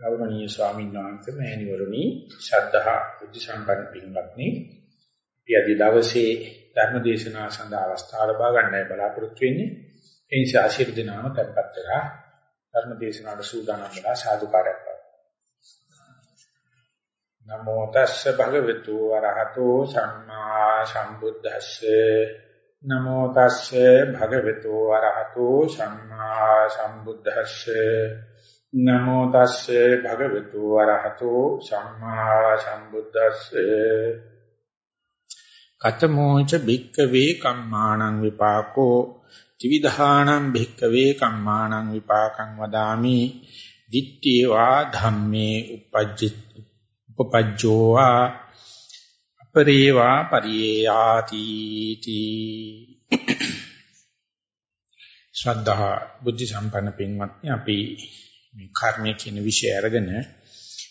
ගෞරවනීය ස්වාමීන් වහන්සේ මෑණිවරණි ශ්‍රද්ධා බුද්ධ සම්පන්න පින්වත්නි. අපි අද දවසේ ධර්ම දේශනාව සඳහා අවස්ථාව ලබා ගන්නයි බලාපොරොත්තු වෙන්නේ. ඒ නිසා ආශිර්වාද දෙනාම tempත් වෙලා ධර්ම දේශනාවට සූදානම් වෙලා සාදුකාරයක් නමෝ තස්ස භගවතු වරහතෝ සම්මා සම්බුද්දස්ස. නමෝ තස්ස භගවතු වරහතෝ සම්මා සම්බුද්දස්ස. නමෝ තස්සේ භගවතු වරහතෝ සම්මා සම්බුද්දස්සේ. කතමෝච භික්කවේ කම්මාණං විපාකෝ ත්‍විධාණං භික්කවේ කම්මාණං විපාකං වදාමි. දිට්ඨිවා ධම්මේ uppajjit උපපජ්ජෝවා අපරේවා පරියාති තී. ශ්‍රද්ධා බුද්ධ සම්පන්න පින්වත්නි අපි මේ කර්මය කියන විෂය අරගෙන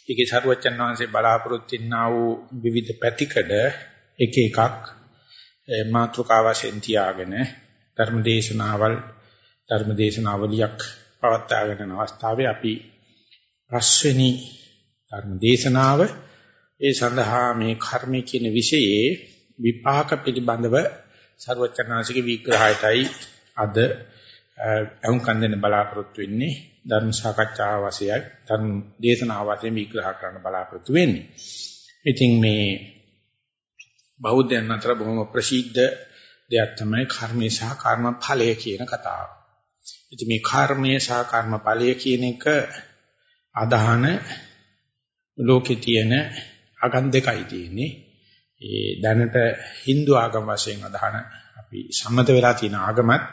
ඒකේ සරුවච්චන් වහන්සේ බලාපොරොත්තු වෙනා වූ විවිධ පැතිකඩ එක එකක් මාතෘකා වශයෙන් තියාගෙන ධර්මදේශනාවල් ධර්මදේශනාවලියක් පවත්වාගෙන යන අවස්ථාවේ අපි පස්වෙනි ධර්මදේශනාව. ඒ සඳහා මේ කර්මය කියන විෂයේ විපාක පිළිබඳව සරුවච්චන්හන්සේගේ විග්‍රහයටයි අද අහුම්කන් දෙන්න බලාපොරොත්තු වෙන්නේ ධර්ම සාකච්ඡාව වශයෙන් ධර්ම දේශනාව වශයෙන් විග්‍රහ කරන්න බලාපොරොත්තු වෙන්නේ. ඉතින් මේ බෞද්ධයන් අතර බොහොම ප්‍රසිද්ධ දෙයක් තමයි කර්මය සහ කර්මඵලය කියන කතාව. ඉතින් මේ කර්මය සහ කර්මඵලය කියන එක අදහන ලෝකේ තියෙන අගන් දෙකයි තියෙන්නේ. ඒ දැනට Hindu ආගම වශයෙන් අදහන අපි සම්මත වෙලා තියෙන ආගමත්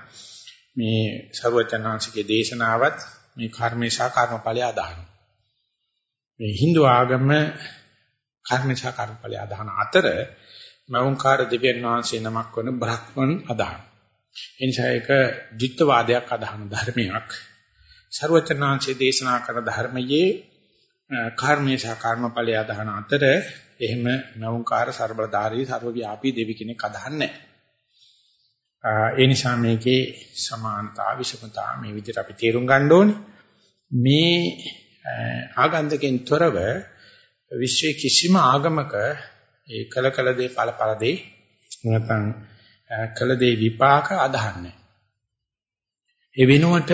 මේ ਸਰවචනාංශිකේ දේශනාවත් මේ කර්මේශා කර්මඵලය අදහනවා. මේ Hindu ආගම කර්මේශා කර්මඵලය අදහන අතර මෞංකාර දෙවියන් වහන්සේ නමක් වන බ්‍රහ්මන් අදහන. එනිසා ඒක ද්විත්වවාදයක් අදහන ධර්මයක්. ਸਰවචනාංශේ දේශනා කරන ධර්මයේ කර්මේශා කර්මඵලය අදහන අතර එහෙම මෞංකාර ਸਰබලධාරී ਸਰවව්‍යාපී දෙවි කෙනෙක් අදහන්නේ නැහැ. ඒ නිසා මේකේ සමානතා විෂමතා මේ විදිහට අපි තේරුම් ගන්න ඕනේ. මේ ආගන්තුකෙන් තොරව විශ්වයේ කිසිම ආගමක ඒ කල කල දේ ඵල ඵල දේ නැත්නම් කල දේ විපාක අදහන්නේ. ඒ වෙනුවට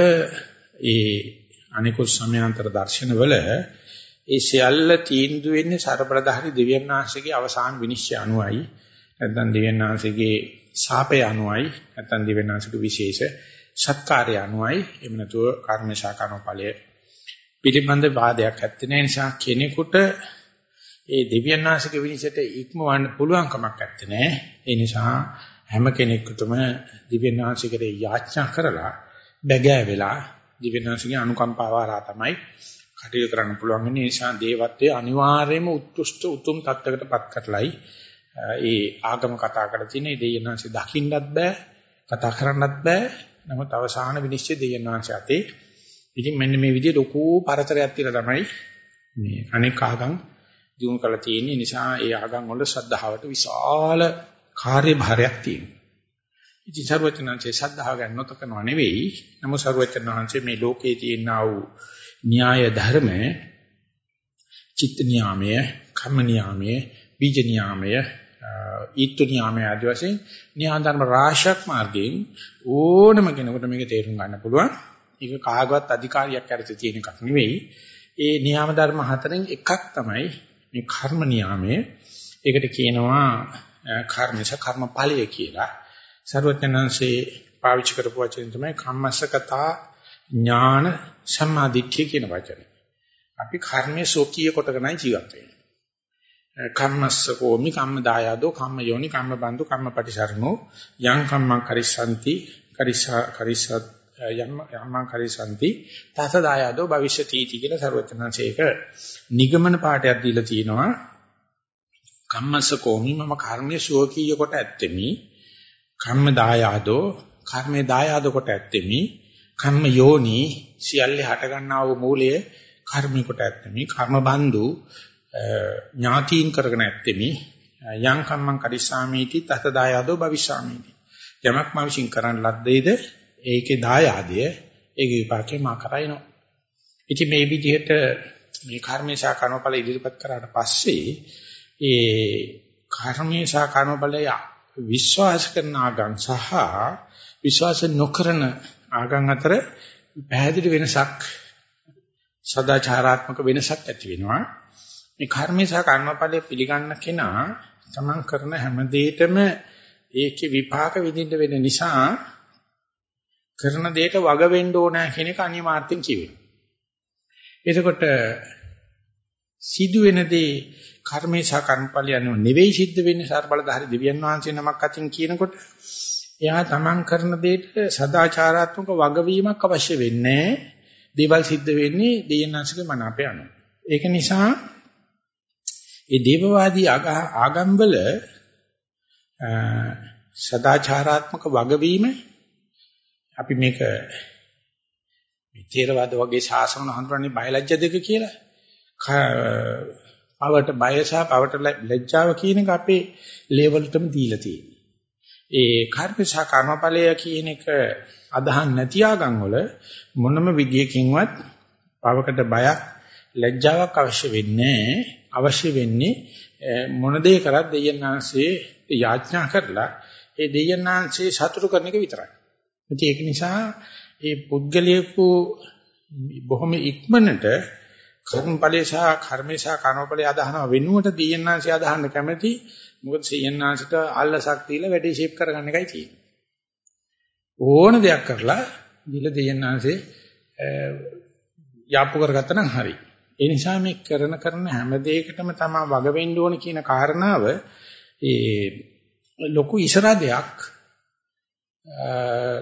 ඒ අනිකුත් සමයාන්තර දර්ශනවල ඒ සියල්ල තීන්දුව වෙන්නේ ਸਰබලධාරී දෙවියන් වහන්සේගේ අවසාන විනිශ්චය අනුවයි. නැත්නම් දෙවියන් වහන්සේගේ ශාපය අනුවයි නැත්නම් දිවෙනාසික විශේෂ සත්කාරය අනුවයි. එහෙම නැතුව කර්ම ශාකරණ ඵලය පිළිබඳ වාදයක් ඇත්තේ නැහැ. නිසා කෙනෙකුට ඒ දිව්‍යනාසික විනිශ්චයට ඉක්මවන්න පුළුවන් කමක් ඇත්තේ නැහැ. ඒ නිසා හැම කෙනෙකුටම දිව්‍යනාසිකට යාචනා කරලා බැගෑ වෙලා දිව්‍යනාසිකේ අනුකම්පාව හරහා තමයි කටයුතු කරන්න පුළුවන්. වෙන නිසා දේවත්වයේ අනිවාර්යයෙන්ම උත්කෘෂ්ඨ උතුම් තත්ත්වයකටපත් කරලයි ඒ ආගම කතා කරලා තියෙන දෙයයන්වන්සේ දකින්නත් බෑ කතා කරන්නත් බෑ. නමුත් අවසාන විනිශ්චය දෙයයන්වන්සේ අතේ. ඉතින් මෙන්න මේ විදිහට ලොකු පරතරයක් තියලා තමයි මේ අනෙක් ආගම් දිනු කරලා තියෙන්නේ. නිසා ඒ ආගම් වල ශ්‍රද්ධාවට විශාල කාර්යභාරයක් තියෙනවා. ඉතින් සර්වචනංශේ ශ්‍රද්ධාව ගැන නොතකනවා නෙවෙයි. නමුත් සර්වචනංශේ මේ ලෝකයේ තියෙනා වූ න්‍යාය ධර්ම චිත්ත නියාමය කම්ම නියාමය බීජ නියාමය ඊත්තු නියාමයේ ආදි වශයෙන් න්‍යාය ධර්ම රාශියක් මාර්ගයෙන් ඕනම කෙනෙකුට මේක තේරුම් ගන්න පුළුවන්. ඒක කාගවත් අධිකාරියක් යටතේ තියෙන එකක් නෙවෙයි. ඒ න්‍යාම ධර්ම හතරෙන් එකක් තමයි මේ කර්ම නියාමය. ඒකට කියනවා කර්මස කර්මඵලය කියලා. සර්වඥාන්සේ පාවිච්චි කරපු වචන තමයි කම්මස්සකතා ඥාන සම්මාදිට්ඨිය කියන වචනේ. අපි කර්මයේ සෝකීය කොටගෙනයි ජීවත් වෙන්නේ. කම්මස්සකෝමි කම්ම දායාදෝ කම්ම යෝනි කම්ම බන්දු කම්ම පටිසරණෝ යං කම්මං කරිස්සanti කරිසා කරිසත් යම් යම්මං කරිසanti තත දායාදෝ භවිෂ්‍යති इति කියලා සර්වඥාන්සේක නිගමන පාඩයක් දීලා තිනවා කම්මස්සකෝමි මම කර්මයේ ශෝකීය කොට ඇත්තෙමි. කම්ම දායාදෝ කර්මයේ දායාද කොට ඇත්තෙමි. කම්ම යෝනි සියල්ලේ හට ගන්නා වූ මූලයේ කර්මී කොට ඇත්තෙමි. කර්ම බන්දු ඥාතීන් කරගෙන ඇත්තෙමි. යං කම්මං කරිස්සාමීති තත දායාදෝ භවිෂාමීති යමක් මා විශ්ින් කරන්න ලද්දේද? ඒකේ දායාදය ඒකේ විපාකේ මා කරයිනෝ ඉතින් මේ විදිහට මේ කර්මේශා කර්මඵල ඉදිරිපත් කරාට පස්සේ ඒ කර්මේශා කර්මඵලය විශ්වාස කරන ආගම් සහ විශ්වාස නොකරන ආගම් අතර පැහැදිලි වෙනසක් සදාචාරාත්මක වෙනසක් ඇති වෙනවා. මේ කර්මේශා කර්මඵලය පිළිගන්න කෙනා තමන් කරන හැම දෙයකම ඒකේ විපාක විඳින්න වෙන නිසා කරන දෙයට වග වෙන්න ඕන කියන එක අනිවාර්යෙන් කියවෙනවා. එතකොට සිදුවෙන දේ කර්මේ සහ කර්මඵල යන නෙවෙයි සිද්ධ වෙන්නේ සර්බලධාරි දෙවියන් වහන්සේ නමක් අතින් කියනකොට එයා තමන් කරන දෙයට සදාචාරාත්මක වගවීමක් අවශ්‍ය වෙන්නේ දේවල් සිද්ධ වෙන්නේ දෙයන්නාංශගේ මන අපේ අනුව. ඒක නිසා ඒ දේවවාදී ආගම්වල සදාචාරාත්මක වගවීම අපි මේක මේ තේරවාද වගේ ශාසන හඳුනන්නේ බයලජ්‍ය දෙක කියලා. පවට බය සහ පවට ලැජ්ජාව කියන එක අපේ ලේවලටම දීලා තියෙනවා. ඒ කර්මශ කර්මඵලය කියන එක අදහන් නැති ආගම් වල මොනම විදියකින්වත් පවකට බයක් ලැජ්ජාවක් අවශ්‍ය වෙන්නේ අවශ්‍ය වෙන්නේ මොන දේ කරත් දෙයයන්ාංශේ යාඥා කරලා ඒ දෙයයන්ාංශේ සතුටු කරන එක විතරයි. ඒක නිසා ඒ පුද්ගලයෙකු බොහොම ඉක්මනට කර්මඵලයේ සහ කර්මේ සහ කර්මඵලයේ අදහනව වෙනුවට දෙයයන්ාංශය අදහන්න කැමැති මොකද දෙයයන්ාංශට අල්ලසක් දීලා වැඩි ෂේප් කරගන්න එකයි තියෙන්නේ. ඕන දෙයක් කරලා දිල දෙයයන්ාංශේ යාප්පු කරගත්තා නම් හරි. ඒ නිසා මේ කරන කරන හැම දෙයකටම තමයි වග වෙන්න ඕන කියන කාරණාව ඒ ලොකු ඉසරදයක්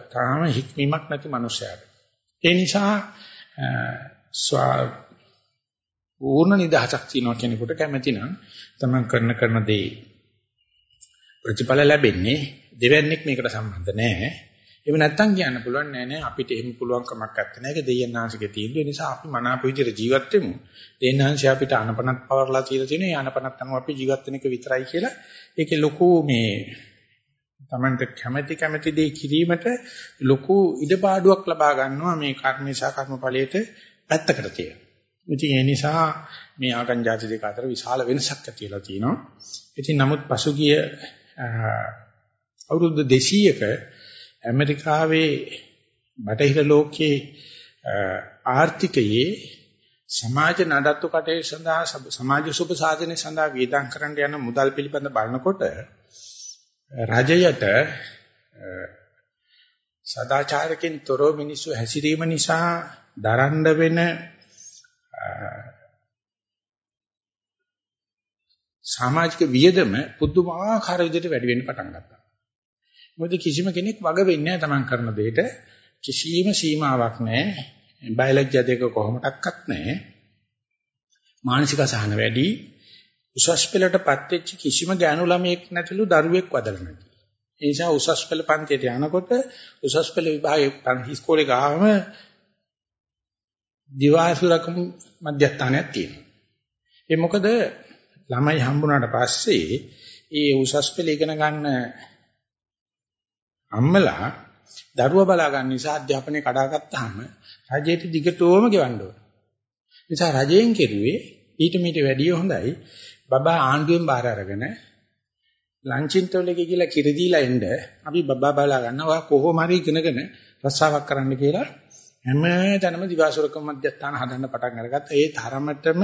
තාම හික්මීමක් නැති මනුස්සයාට. ඒ නිසා ස්වා පූර්ණ නිදහසක් තියනවා කෙනෙකුට කැමැති නම් තමන් කරන කරන දේ ප්‍රතිඵල ලැබෙන්නේ දෙවන්නේක් මේකට සම්බන්ධ නැහැ. එහෙම නැත්තම් කියන්න පුළුවන් නෑ නෑ අපිට එහෙම පුළුවන් කමක් නැත්තේ නෑ. ඒක දෙයයන්ාංශිකේ තියෙන නිසා අපි මනාප විදිහට ජීවත් වෙමු. දෙයයන්ාංශය අපිට අනපනත් පවර්ලා තියලා තියෙන. ඒ අනපනත් අනුව අපි ජීවත් වෙන එක විතරයි කියලා. ඒකේ ලොකු මේ Tamante කැමැති කැමැති දේ කිරීමට ලොකු ඉඩපාඩුවක් ලබා ගන්නවා මේ කර්මේශා කර්මඵලයට පැත්තකට තියලා. ඉතින් ඒ නිසා මේ ආගම් જાති දෙක අතර විශාල වෙනසක් ඇතිලා තියෙනවා. ඉතින් නමුත් පසුගිය අවුරුදු 200ක ඇමරිකාවේ බටහිර ලෝකයේ ආර්ථිකයේ සමාජ නඩත්තු කටයුතු සඳහා සමාජ සුභ සාධනය සඳහා වියදම් කරන්න යන මුදල් පිළිබඳ බලනකොට රජයට සදාචාරකින් තොරව මිනිස්සු හැසිරීම නිසා දරන්න වෙන සමාජික වියදම පුදුමාකාර විදිහට වැඩි වෙන්න පටන් ගත්තා. මොකද කිසිම කෙනෙක් වග වෙන්නේ නැහැ තමන් කරන දෙයට කිසිම සීමාවක් නැහැ. බයලජ්‍ය දෙක කොහොමඩක්වත් නැහැ. මානසික අසහන වැඩි උසස් පෙළටපත් වෙච්ච කිසිම ගෑනු ළමයෙක් නැතිලු දරුවෙක් වදලා නැති. ඒ නිසා උසස් පෙළ පන්තියට යනකොට උසස් පෙළ විභාගයේ ඉස්කෝලේ ගාවම දිවාසුරකම් මධ්‍යස්ථානයක් තියෙනවා. ඒ මොකද ළමයි හම්බුනාට පස්සේ ඒ උසස් පෙළ ඉගෙන ගන්න අම්මලා දරුවා බලා ගන්න නිසා අධ්‍යාපනය කඩාගත්තාම රජයට දිගටම ගෙවන්න ඕන. නිසා රජයෙන් කෙරුවේ ඊට මීට වැඩිය හොඳයි බබා ආණ්ඩුවෙන් බාර අරගෙන ලංචින්තවලගේ කියලා කිරි දීලා එන්න අපි බබා බලා ගන්නවා කොහොම හරි ඉගෙනගෙන රස්සාවක් කරන්න කියලා හැම තැනම දිවාසුරකම් මධ්‍යස්ථාන හදන්න පටන් අරගත්තා. ඒ තරමටම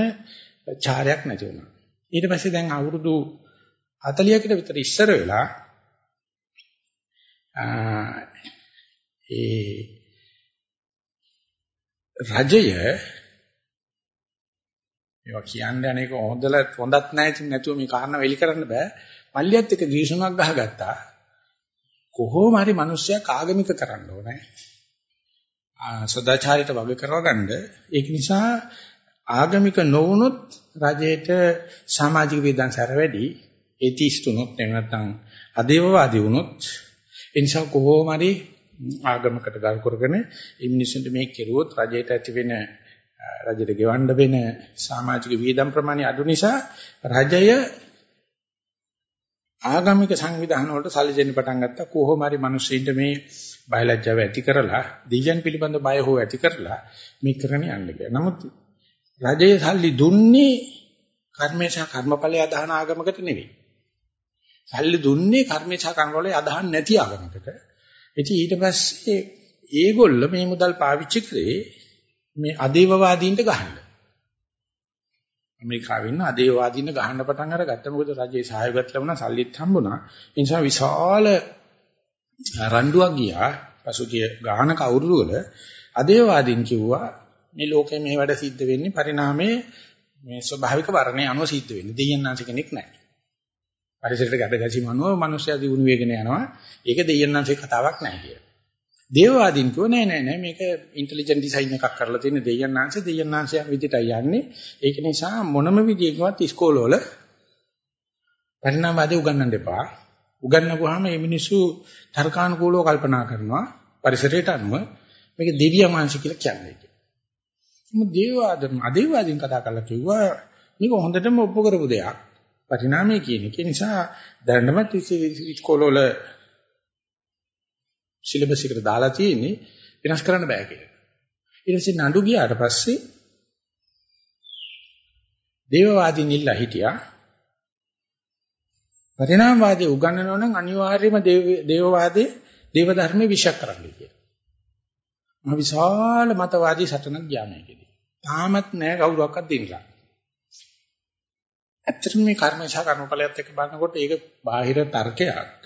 චාරයක් නැති වුණා. ඊට පස්සේ දැන් අවුරුදු 40කට විතර ඉස්සර වෙලා ඒ රජය මේවා කියන්න අනේක හොඳල හොඳත් නැහැ නැතුව මේ කාරණා වෙලි කරන්න බෑ. මල්ලියත් එක ගිවිසුමක් ගහගත්තා. කොහොම හරි මිනිස්සයා ආගමික කරන්න ඕනේ. සදාචාරයට වග කරවගන්න. ඒක නිසා ආගමික නොවුනොත් රජයට සමාජික වේදන්සර වැඩි. ඒතිස්තුනොත් එහෙම නැත්නම් අදේවවාදී වුණොත් ඒ නිසා කොහොම හරි ආගමකට ගල් කරගෙන මේ මිනිස්සුන්ට මේක කෙරුවොත් රජයට ඇති වෙන රජයට ගෙවන්න වෙන සමාජික වියදම් ප්‍රමාණය අඩු නිසා රජය ආගමික සංවිධාන වලට සල්ලි දෙන්න පටන් ගත්තා කොහොම හරි මිනිස්සුන්ට මේ බයලජ්ජාව ඇති කරලා දෙයයන් පිළිබඳ බය හෝ ඇති කරලා මේ කරගෙන යන්න කියලා. නමුත් රජයේ සල්ලි දුන්නේ කර්මේශ කර්මඵලය අදහන ආගමකට නෙවෙයි. සල්ලි දුන්නේ කර්මේශ කර්මඵලය අදහන් නැති ආගමකට. ඉතින් ඊට පස්සේ ඒගොල්ල මේ මුදල් පාවිච්චි කරේ මේ අදේවවාදීන්ට ගහන්න. ඇමරිකාවෙ ඉන්න අදේවවාදීන්ට ගහන්න පටන් අරගත්තා. මොකද රජයේ සහයෝගයත් ලැබුණා, සල්ලිත් හම්බුණා. ඒ නිසා විශාල රණ්ඩුවක් ගියා. පසුගිය ගානක අවුරුදු වල අදේවවාදීන් කිව්වා මේ ලෝකේ මේ වැඩ සිද්ධ වෙන්නේ පරිණාමයේ මේ ස්වභාවික වර්ණය අනුව සිද්ධ වෙන්නේ. දෙයයන්ාංශ කෙනෙක් නැහැ. පරිසරයට ගැට ගැසීම අනුව මිනිස්සයා දිනු වේගන යනවා. ඒක දෙයයන්ාංශේ කතාවක් නැහැ කියලා. දේවවාදීන් කිව්ව නෑ නෑ නෑ මේක ඉන්ටෙලිජන්ට් ඩිසයින් එකක් කරලා තියෙන දෙයයන්ාංශ දෙයයන්ාංශය විදිහටයි යන්නේ. ඒක නිසා මොනම විදියකවත් ඉස්කෝලවල පරිණාමවාදී උගන්වන්න එපා. උගන්වපුවාම මේ මිනිස්සු තර්කානුකූලව කල්පනා කරනවා පරිසරයට අනුව මේක දෙවියන්ාංශ කියලා කියන්නේ. මොකද දේවවාදම් අදේවාදීන් කතා කරලා කිව්වා මේක හොඳටම ඔප්පු කරපු දෙයක්. පරිණාමය කියන එක නිසා දැනටමත් ඉස්කෝලවල සිලබස් එකට දාලා තියෙන්නේ වෙනස් කරන්න බෑ කියලා. ඊට පස්සේ නඩු ගියාට පස්සේ දේවවාදීන් ඉල්ලා හිටියා පරිණාමවාදී උගන්වනවා නම් අනිවාර්යයෙන්ම දේවවාදයේ දේව ධර්මයේ විශ්ක් කරන්න කියලා. මහ විශාල මතවාදී සටනක් ගියා මේකෙදි. තාමත් නෑ කවුරක්වත් දෙන්නලා. ඇත්තටම මේ කර්ම සහ කර්මඵලයත් එක්ක බලනකොට ඒක බාහිර තර්කයක්.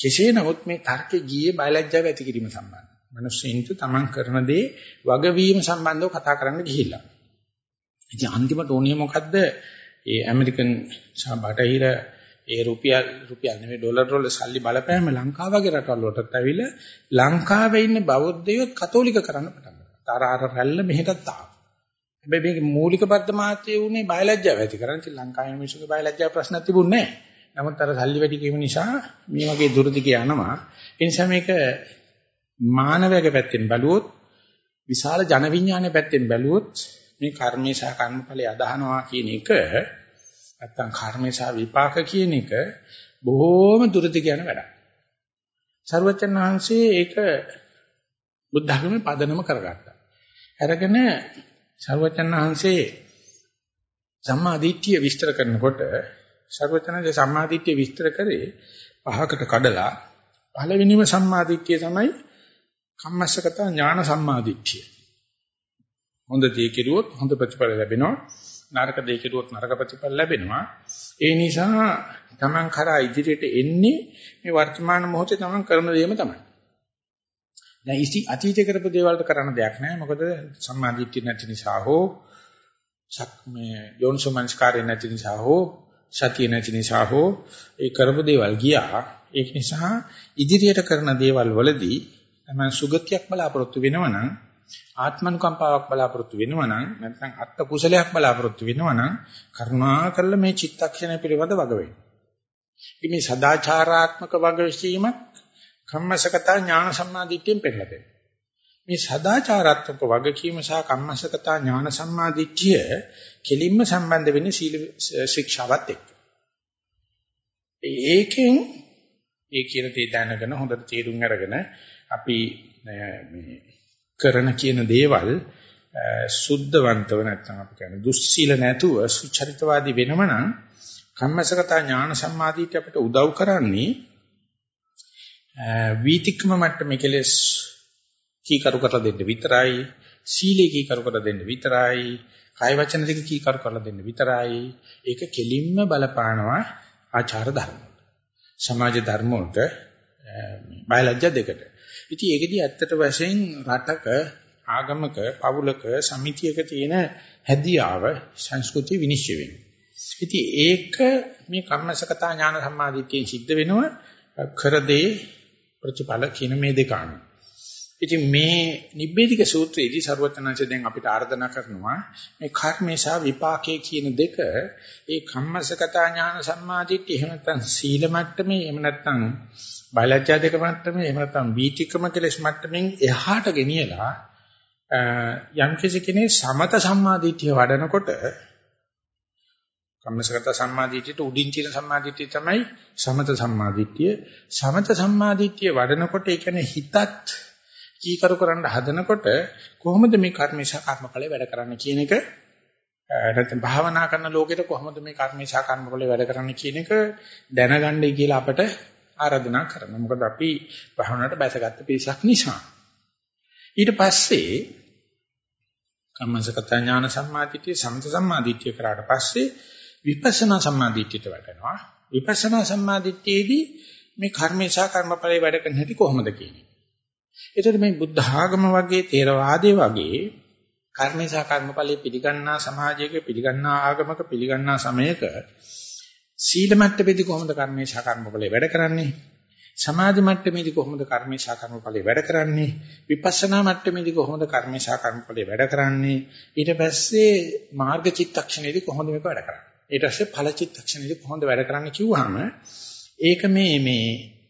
කෙසේ නමුත් මේ තර්කේ ගියේ බයලජ්ජාව ඇති කිරීම සම්බන්ධ. මිනිස්සුන්ට තමන් කරන දේ වගවීම සම්බන්ධව කතා කරන්න ගිහිල්ලා. ඉතින් අන්තිමට ඕනිය මොකද්ද? ඒ ඇමරිකන් සහ බටහිර ඒ රුපියල් රුපියල් නෙමෙයි ඩොලර් වල සල්ලි බලපෑම ලංකාව වගේ රටවල් වලටත් ඇවිල්ලා ලංකාවේ ඉන්න බෞද්ධයෝ කතෝලික කරන්න පටන් ගත්තා. අර අර රැල්ල මෙහෙටත් ආවා. හැබැයි මේකේ මූලික බද්ධ මාත්‍යය උනේ බයලජ්ජාව ඇති කරන්නේ. ඉතින් ලංකාවේ මිනිස්සුගේ බයලජ්ජාව ප්‍රශ්නක් තිබුණේ නැහැ. නමුත් අර සල්ලි වැඩි කීම නිසා මේ වගේ දුරදිග යනවා. ඒ නිසා මේක මානවයාගේ පැත්තෙන් බැලුවොත් විශාල ජන විඥානයේ පැත්තෙන් බැලුවොත් මේ කර්මේ සහ කර්මඵලයේ අදහනවා කියන එක නැත්තම් කර්මේ සහ විපාක කියන එක බොහෝම දුරට යන වැඩක්. සර්වචන් වහන්සේ ඒක බුද්ධ ධර්මයේ පදනම කරගත්තා. අරගෙන සර්වචන් වහන්සේ සම්මා දිට්ඨිය විස්තර කරනකොට සර්වචනගේ සම්මා දිට්ඨිය විස්තර කරේ පහකට කඩලා පළවෙනිම සම්මා දිට්ඨිය තමයි කම්මස්සගත ඥාන සම්මා දිට්ඨිය. හොඳ දේ කෙරුවොත් හොඳ ප්‍රතිඵල ලැබෙනවා. නරක දේ කෙරුවොත් නරක ප්‍රතිඵල ලැබෙනවා. ඒ නිසා Taman කරා ඉදිරියට එන්නේ මේ වර්තමාන මොහොතේ Taman කරන දේම තමයි. දැන් ඉති අතීතේ කරපු දේවල්ට කරන්න දෙයක් නැහැ. මොකද සම්මාදිට්ඨිය නැති නිසා හෝ සක් මේ යෝන්සෝමනස්කාරය නැති නිසා හෝ සතිය නැති නිසා හෝ ඒ කරපු දේවල් ගියා. ඒක නිසා ඉදිරියට කරන දේවල් වලදී තමයි සුගතියක් බලාපොරොත්තු වෙනවනම් ආත්මනුකම්පාවක් බලාපොරොත්තු වෙනවා නම් නැත්නම් අත්ත කුසලයක් බලාපොරොත්තු වෙනවා නම් කරුණා කරලා මේ චිත්තක්ෂණය පිළිබඳ වග වෙන්න. මේ සදාචාරාත්මක වගවීම කම්මසකතා ඥාන සම්මාදිට්ඨියෙන් පෙන්නලා දෙනවා. මේ සදාචාරාත්මක වගකීම සහ කම්මසකතා ඥාන සම්මාදිට්ඨිය කෙලින්ම සම්බන්ධ වෙන්නේ සීල ශික්ෂාවත් එක්ක. ඒකෙන් ඒ කියන දේ දැනගෙන හොඳට තේරුම් අරගෙන අපි මේ කරන කියන දේවල් සුද්ධවන්තව නැත්නම් අපි කියන්නේ දුස්සීල නැතුව සුචරිතවාදී වෙනම නම් කම්මසගත ඥාන සම්මාදීට අපිට උදව් කරන්නේ වීතික්ම මට්ටමේ කෙලස් කීකරු කරලා දෙන්න විතරයි සීලේ කීකරු කරලා දෙන්න විතරයි කාය වචන දෙක කීකරු කරලා දෙන්න විතරයි. ඒක කෙලින්ම බලපානවා ආචාර ධර්ම සමාජ ධර්ම වලට බයලජ්‍ය දෙකට. ඉතින් ඒකෙදි ඇත්තට වශයෙන් රටක ආගමක පවුලක සමිතියක තියෙන හැදියාව සංස්කෘතිය විනිශ්චය වෙනවා. ඉතින් ඒක මේ කම්මසකතා ඥාන සම්මාදිට්ඨියෙන් සිද්ධ වෙනවා. කරදේ ප්‍රතිඵල කියන මේ දෙක අනුව. ඉතින් මේ නිබ්බේධික සූත්‍රයේදී ਸਰවඥාන්සේ දැන් අපිට ආර්දනා කරනවා මේ කර්මේ සහ විපාකයේ කියන දෙක ඒ කම්මසකතා ඥාන සම්මාදිට්ඨිය එහෙම නැත්නම් සීල මට්ටමේ එහෙම නැත්නම් බයලජ්ජා දෙක මට්ටමේ එහෙම නැත්නම් වීතික්‍රම කෙලෙස් මට්ටමින් එහාට ගෙනියලා යම් කිසි කෙනෙක් සමත සම්මාදිටිය වඩනකොට කම්මසගත සම්මාදිටියට උඩින් තියෙන සම්මාදිටිය තමයි සමත සම්මාදිටිය සමත සම්මාදිටිය වඩනකොට ඒ කියන්නේ හිතත් කීකරු කරන්න හදනකොට කොහොමද මේ කර්මේශා කර්මඵලේ වැඩ කරන්නේ කියන එක නැත්නම් භාවනා කරන ලෝකෙට කොහොමද මේ කර්මේශා කර්මඵලේ වැඩ කරන්නේ කියන එක දැනගන්නයි කියලා අපට ආරාධනා කරනවා. මොකද අපි භාවනාවට බැසගත්ත පිරිසක් නිසා. ඊට පස්සේ කම්මසගත ඥාන සම්මාදිටිය සමත සම්මාදිටිය කරාට පස්සේ විපස්සනා සම්මාදිටියට වැටෙනවා. විපස්සනා සම්මාදිටියේදී මේ කර්මේශා කර්මඵලේ වැඩ කරන හැටි කොහොමද කියන්නේ. ඒතර මේ බුද්ධ ආගම වගේ තේරවාදයේ වගේ කර්මේශා කර්මඵලයේ පිළිගන්නා සමාජයක පිළිගන්නා ආගමක පිළිගන්නා සමයක සීල මට්ටමේදී කොහොමද කර්මේශා කර්මඵලයේ වැඩ කරන්නේ? සමාධි මට්ටමේදී කොහොමද කර්මේශා කර්මඵලයේ වැඩ කරන්නේ? විපස්සනා මට්ටමේදී කොහොමද කර්මේශා කර්මඵලයේ වැඩ කරන්නේ? ඊට පස්සේ මාර්ග චිත්තක්ෂණයේදී කොහොමද මේක වැඩ කරන්නේ? ඊට පස්සේ ඵල චිත්තක්ෂණයේදී කොහොමද වැඩ කරන්නේ කිව්වහම ඒක මේ මේ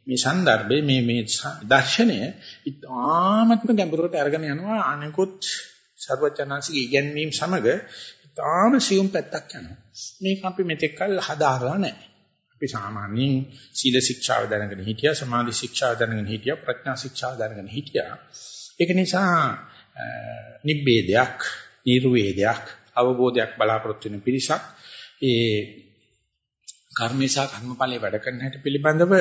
මේ સંદર્ભේ මේ මේ දර්ශනය ඉතාමත්ම ගැඹුරට අරගෙන යනවා අනිකුත් සර්වඥාන්සේගේ ඉගැන්වීම් සමග ඉතාම සියුම් පැත්තක් යනවා. මේක අපි මෙතෙක් කල් හදාරලා නැහැ. අපි සාමාන්‍යයෙන් සීල ශික්ෂාව දැනගෙන හිටියා, සමාධි ශික්ෂාව දැනගෙන හිටියා, ප්‍රඥා ශික්ෂාව දැනගෙන හිටියා. ඒක නිසා නිබ්බේදයක්, නිර්වේදයක්, අවබෝධයක් බලාපොරොත්තු වෙන පිරිසක් ඒ කර්මේශා කර්මඵලයේ වැඩ කරන හැටි පිළිබඳව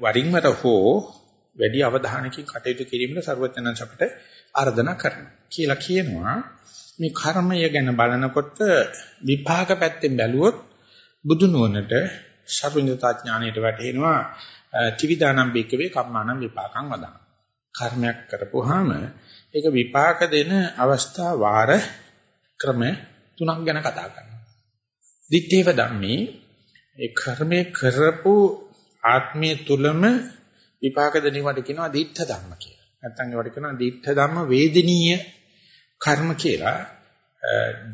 වරින් වර හෝ වැඩි අවධානයකින් කටයුතු කිරීමට ਸਰවඥාන්ස අපිට ආර්දනා කරනවා කියලා කියනවා මේ කර්මය ගැන බලනකොට විපාක පැත්තෙන් බැලුවොත් බුදු නුවණට සර්වඥතා ඥාණයට වැටෙනවා ත්‍රිවිධානම් බිකවේ කම්මානම් විපාකං වදන කර්මයක් කරපුවාම ඒක විපාක දෙන අවස්ථා වාර ක්‍රම තුනක් ගැන කතා කරනවා. දිත්තේව ධම්මේ ඒ කර්මේ කරපු ආත්මයේ තුලම විපාක දෙනවට කියනවා දිත්ත ධම්ම කියලා. නැත්නම් ඒවට කියනවා දිත්ත ධම්ම වේදිනීය කර්ම කියලා.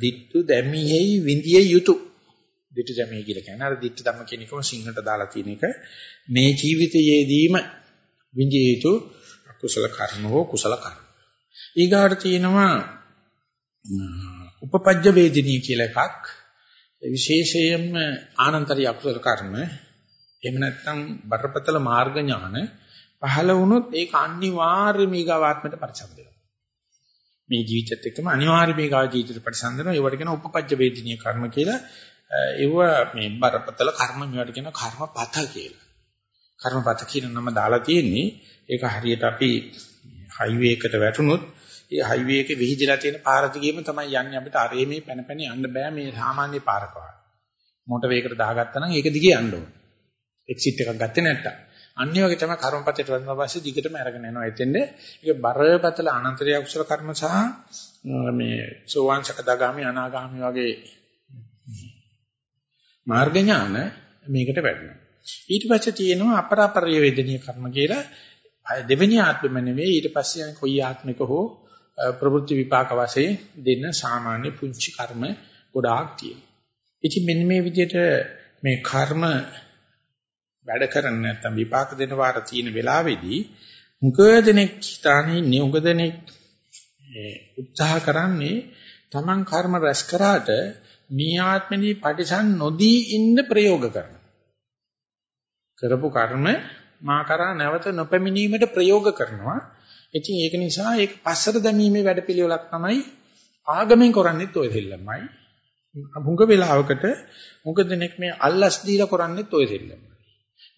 දිත්තු දැමියෙහි විඳිය යුතු. දිත්තු දැමිය කියලා කියන්නේ අර දිත්ත ධම්ම කියන එකම සිංහට දාලා තියෙන එක මේ ජීවිතයේදීම විඳිය යුතු කුසල කර්ම හෝ කුසල කර්ම. ඊගාට තියෙනවා උපපජ්ජ වේදිනී කියලා එකක්. විශේෂයෙන්ම ආනන්තරි අකුසල කර්ම එහෙම නැත්නම් බරපතල මාර්ග ඥාන පහළ වුණොත් ඒක අනිවාර්යම ඊගාවාත්මයට පරිසම්පදනවා. මේ ජීවිතෙත් එක්කම අනිවාර්යම ඊගාව ජීවිතයට පරිසම්පදනවා. ඒවට කියන උපපජ්ජ වේදිනිය කර්ම කියලා. ඒව මේ බරපතල කර්ම මේවට කියන කර්මපත කියලා. කර්මපත කියන නම දාලා තියෙන්නේ ඒක හරියට අපි හයිවේ එකට වැටුනොත් ඒ හයිවේ එකේ විහිදලා තියෙන පාර දිගේම තමයි යන්නේ අපිට අරේ මේ පැන පැන යන්න බෑ මේ සාමාන්‍ය පාරක වගේ. මොටර් වේගකට දාගත්තා නම් ඒක දිගේ යන්න ඕනේ. එක්සිට් එකක් ගත්තේ නැත්තම්. අනිත් වගේ තමයි කර්මපතේට වදිනවා පස්සේ දිගටම අරගෙන යනවා. එතෙන්ද ඒක බරපතල අනන්තරිය කුසල කර්ම සහ මේ සෝවාන් සකදාගාමි අනාගාමි වගේ මාර්ග ඥාන මේකට වැඩෙනවා. ඊට පස්සේ තියෙනවා අපරාපරිය වේදනීය කර්ම කියලා දෙවෙනි ආත්මෙම නෙවෙයි ඊට පස්සේ කොයි ආත්මික හෝ ප්‍රවෘත්ති විපාක වශයෙන් දෙන්න සාමාන්‍ය පුංචි කර්ම ගොඩාක් තියෙනවා. ඉතින් මෙන්න මේ විදිහට මේ කර්ම වැඩ කරන්නේ නැත්නම් විපාක දෙන වාර තියෙන වෙලාවේදී මුගදෙනෙක් ස්ථානයේ නියුගදෙනෙක් උත්සාහ කරන්නේ Taman කර්ම රැස් කරාට මේ ආත්මෙදී පටිසන් නොදී ඉන්න ප්‍රයෝග කරනවා. කරපු කර්ම මා කරා නැවත නොපැමිණීමට ප්‍රයෝග කරනවා. ඉතින් ඒක නිසා ඒක පස්සට දැමීමේ වැඩපිළිවෙලක් තමයි ආගමෙන් කරන්නේත් ඔය දෙල්ලමයි. හුඟ වෙලාවකට හුඟ දෙනෙක් මේ අල්ලස් දීලා කරන්නේත් ඔය දෙල්ලමයි.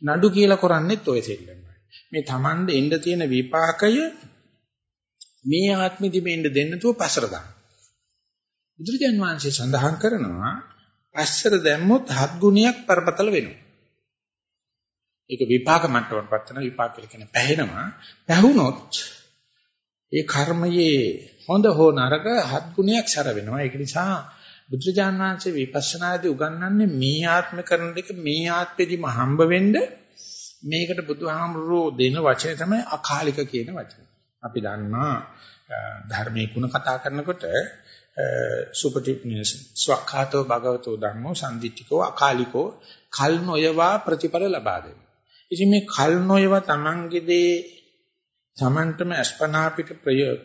නඩු කියලා කරන්නේත් ඔය දෙල්ලමයි. මේ Tamande එන්න තියෙන විපාකය මේ ආත්මෙදි මෙන්න දෙන්න තුව පස්සට දාන්න. බුදුරජාන් වහන්සේ සඳහන් කරනවා පස්සට දැම්මොත් හත් ගුණයක් පරපතල වෙනවා. ඒක විපාක මට්ටමකට පත් වෙන විපාක කියලා කියන්නේ පැහැෙනවා. පැහුනොත් ඒ කර්මයේ හොඳ හෝ නරක හත් ගුණයක් සැර වෙනවා. ඒක නිසා බුදුරජාන් වහන්සේ විපස්සනාදී උගන්වන්නේ මේ ආත්ම කරන දෙක මේ ආත්මෙදිම හම්බ වෙන්න මේකට බුදුහාමුදුරෝ දෙන වචනේ තමයි අකාලික කියන වචනේ. අපි දන්නා ධර්මයේ ಗುಣ කතා කරනකොට සුපටිප්නියස ස්වකහතෝ භගවතෝ ධම්මෝ සම්දිත්තිකෝ අකාලිකෝ කල් නොයවා ප්‍රතිඵල ලබා දෙනවා. ඉතින් මේ කල් නොයවා Tamange දේ Tamanටම අස්පනා පිට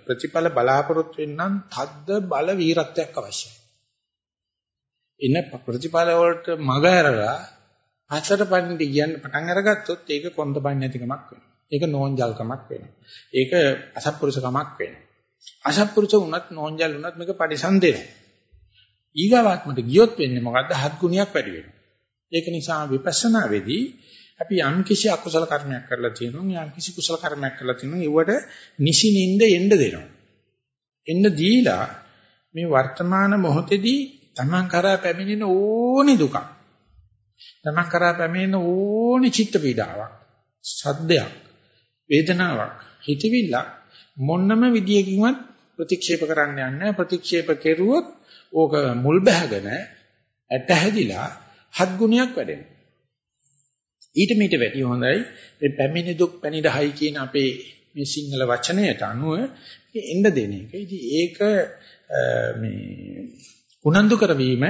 ප්‍රතිඵල බලාපොරොත්තු වෙන්නම් තද්ද බල වීරත්වයක් අවශ්‍යයි. ඉන්න ප්‍රතිඵල වලට මග ඇරලා පස්සට පන්නේ කියන්න පටන් අරගත්තොත් ඒක කොන්ද පන්නේ නැතිකමක් වෙනවා. ඒක නෝන්ජල්කමක් වෙනවා. ඒක අසත්පුරුෂකමක් වෙනවා. අසත්පුරුෂ වුණත් නෝන්ජල් වුණත් මේක පරිසම් දෙනවා. ඊගාවාත්මට ගියොත් වෙන්නේ මොකද්ද? හත් ගුණයක් වැඩි වෙනවා. ඒක නිසා විපස්සනා වෙදී අපි යම් කිසි අකුසල කර්මයක් කරලා තියෙනවා යම් කිසි කුසල කර්මයක් කරලා තියෙනවා ඒවට නිසිනින්ද එන්න දෙනවා. එන්න දීලා මේ වර්තමාන මොහොතේදී Taman කරා පැමිණෙන ඕනි දුකක්. Taman කරා පැමිණෙන ඕනි චිත්ත පීඩාවක්. සද්දයක්. වේදනාවක්. හිතවිල්ල මොන්නම විදියකින්වත් ප්‍රතික්ෂේප කරන්න යන්නේ ප්‍රතික්ෂේප කෙරුවොත් ඕක මුල් බැහැගෙන ඇට හැදිලා හත් ගුණයක් වැඩෙනවා. ඊට මීට වැඩි හොඳයි මේ පැමිණි දුක් පැනිරහයි කියන අපේ මේ සිංහල වචනයට අනුව එන්න දෙන එක. ඉතින් ඒක මේ උනන්දු කරවීම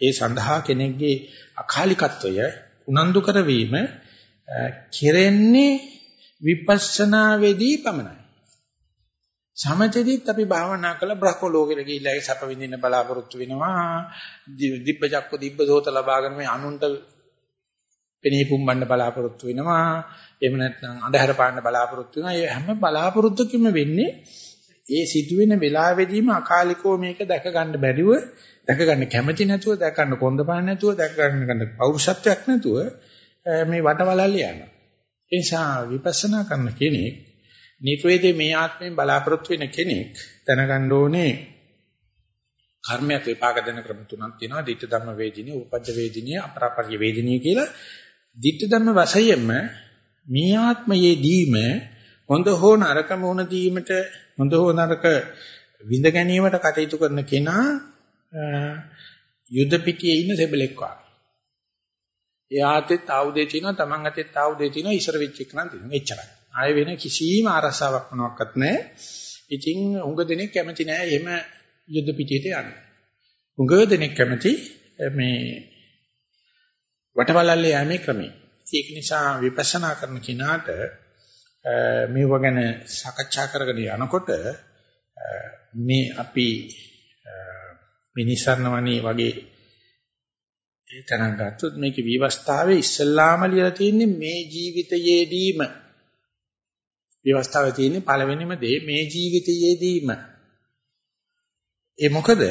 ඒ සඳහා කෙනෙක්ගේ අකාලිකත්වය උනන්දු කරවීම කෙරෙන්නේ විපස්සනා වේදී පමණයි. සමතෙදිත් අපි භාවනා කළ බ්‍රහ්ම ලෝකෙට ගිහිල්ලා ඒ සැප විඳින්න බලාපොරොත්තු වෙනවා. දිබ්බ චක්ක දිබ්බ සෝත ලබාගෙන මේ අනුන්ට පෙනී පුම්බන්න බලාපොරොත්තු වෙනවා. එහෙම නැත්නම් අඳුර පාන්න බලාපොරොත්තු වෙනවා. ඒ හැම බලාපොරොත්තුකින්ම වෙන්නේ ඒ සිදුවෙන වෙලාවෙදීම අකාලිකව මේක දැක ගන්න බැරිව දැක ගන්න කැමැති නැතුව දැක ගන්න කොන්ද පාන්න නැතුව දැක ගන්න ගන්න පෞරුෂත්වයක් නැතුව මේ වටවලල්ල යනවා. ඒ නිසා විපස්සනා කරන කෙනෙක් නිර්වේදේ මේ ආත්මයෙන් බලාපොරොත්තු වෙන කෙනෙක් දැනගන්න ඕනේ කර්මයක් විපාක දෙන ක්‍රම තුනක් තියෙනවා. ditta ධම්ම වේදිනිය, උපපද්ද වේදිනිය, අපරාපරිය වේදිනිය කියලා ditta ධම්ම වශයෙන්ම මේ ආත්මයේදීම හොඳ හෝ නරක මොන දීමට හොඳ හෝ නරක විඳ ගැනීමට කටයුතු කරන කෙනා යුද පිටියේ ඉන්න සෙබලෙක් වගේ. එයාටත් ආයුධය තියෙනවා, Taman අතෙත් ආයුධය තියෙනවා, ඉස්සර වෙච්ච එක නම් තියෙනවා. එච්චරයි. ආයෙ වෙන කිසිම අරසාවක් මොනවත් නැහැ. ඉතින් උඟ දෙනෙක් කැමති නැහැ එහෙම යුද පිටියට යන්න. උඟ දෙනෙක් කැමති මේ වටවලල්ලේ යෑමේ ක්‍රමය. ඒක නිසා විපස්සනා කරන කෙනාට මේව ගැන සාකච්ඡා කරගෙන යනකොට මේ අපි මිනිසarnවණී වගේ ඒ තරම් ගත්තොත් මේකේ විවස්ථාවේ ඉස්සල්ලාම ලියලා තියෙන්නේ මේ ජීවිතයේදීම. විවස්ථාවේ තියෙන්නේ පළවෙනිම දේ මේ ජීවිතයේදීම. ඒ මොකද?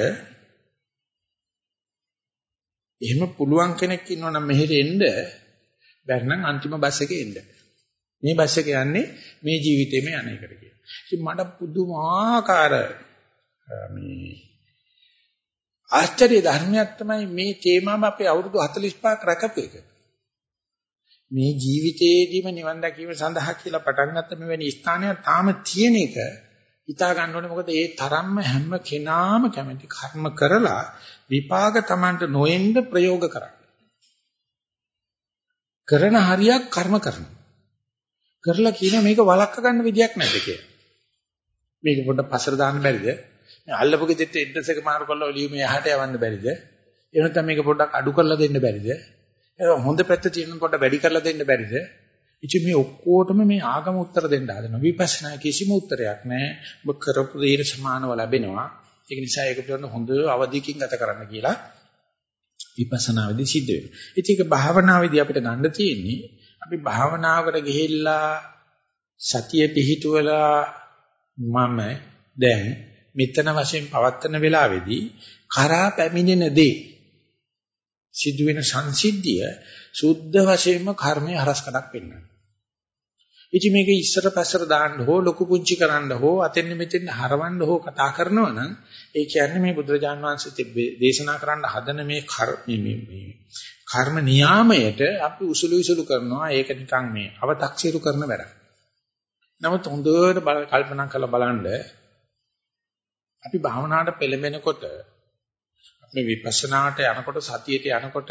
එහෙම පුළුවන් කෙනෙක් ඉන්නවනම් මෙහෙට එන්න බැරි නම් අන්තිම බස් එකේ එන්න මේ බස් එක යන්නේ මේ ජීවිතේම යන එකට කියලා. ඉතින් මට පුදුමාකාර මේ ආශ්චර්ය ධර්මයක් තමයි මේ තේමාව අපේ අවුරුදු 45ක් රැකපු එක. මේ ජීවිතයේදීම නිවන් දැකීම සඳහා කියලා පටන් ගත්ත මෙවැනි ස්ථානයක් තාම තියෙන එක හිතා ගන්න ඕනේ මොකද ඒ තරම්ම හැම කෙනාම කැමති කර්ම කරලා විපාක Tamanට නොඑන්න ප්‍රයෝග කරන්න. කරන හරියක් කර්ම කරනවා. කරලා කියනවා මේක වළක්ව ගන්න විදියක් නැද්ද කියලා. මේක පොඩ්ඩක් පස්සට දාන්න බැරිද? මේ අල්ලපු ගෙදෙට්ට ඇඩ්‍රස් එක මාරු කරලා ඔලියු මේ යහට යවන්න බැරිද? එහෙම නැත්නම් මේක පොඩ්ඩක් අඩු කරලා දෙන්න බැරිද? ඒක හොඳ පැත්ත තියෙන පොඩ්ඩක් වැඩි කරලා දෙන්න බැරිද? ඉතින් මේ ඔක්කොටම මේ ආගම උත්තර දෙන්න හදනවා. විපස්සනා කිසිම උත්තරයක් නැහැ. ඔබ කරපු දේට සමානව ලැබෙනවා. ඒක නිසා ඒක පිළිබඳ හොඳ අවධියකින් ගත කරන්න කියලා විපස්සනාවේදී සිද්ධ වෙනවා. ඉතින් ඒක භාවනාවේදී අපිට ගන්න තියෙන්නේ අපි භාවනාවකට ගිහිල්ලා සතිය පිහිටුවලා මම දැන් මෙතන වශයෙන් පවත්තන වෙලාවේදී කරා පැමිණෙන දේ සිදුවෙන සංසිද්ධිය සුද්ධ වශයෙන්ම කර්මයේ හරස්කඩක් වෙන්නවා. ඉතින් මේක ඉස්සර පස්සට දාන්න හෝ ලොකු පුංචි කරන්න හෝ අතෙන් මෙතෙන් හරවන්න හෝ කතා කරනවා නම් ඒ කියන්නේ මේ බුදුරජාන් වහන්සේ දේශනා කරන්න හදන මේ මේ කර්ම නියාමයට අපි උසුළු උසුළු කරනවා ඒක නිකන් මේ අව탁සිරු කරන වැඩක්. නමුත් හොඳට කල්පනා කරලා බලන්න අපි භාවනාවට පෙළඹෙනකොට මේ විපස්සනාට යනකොට සතියට යනකොට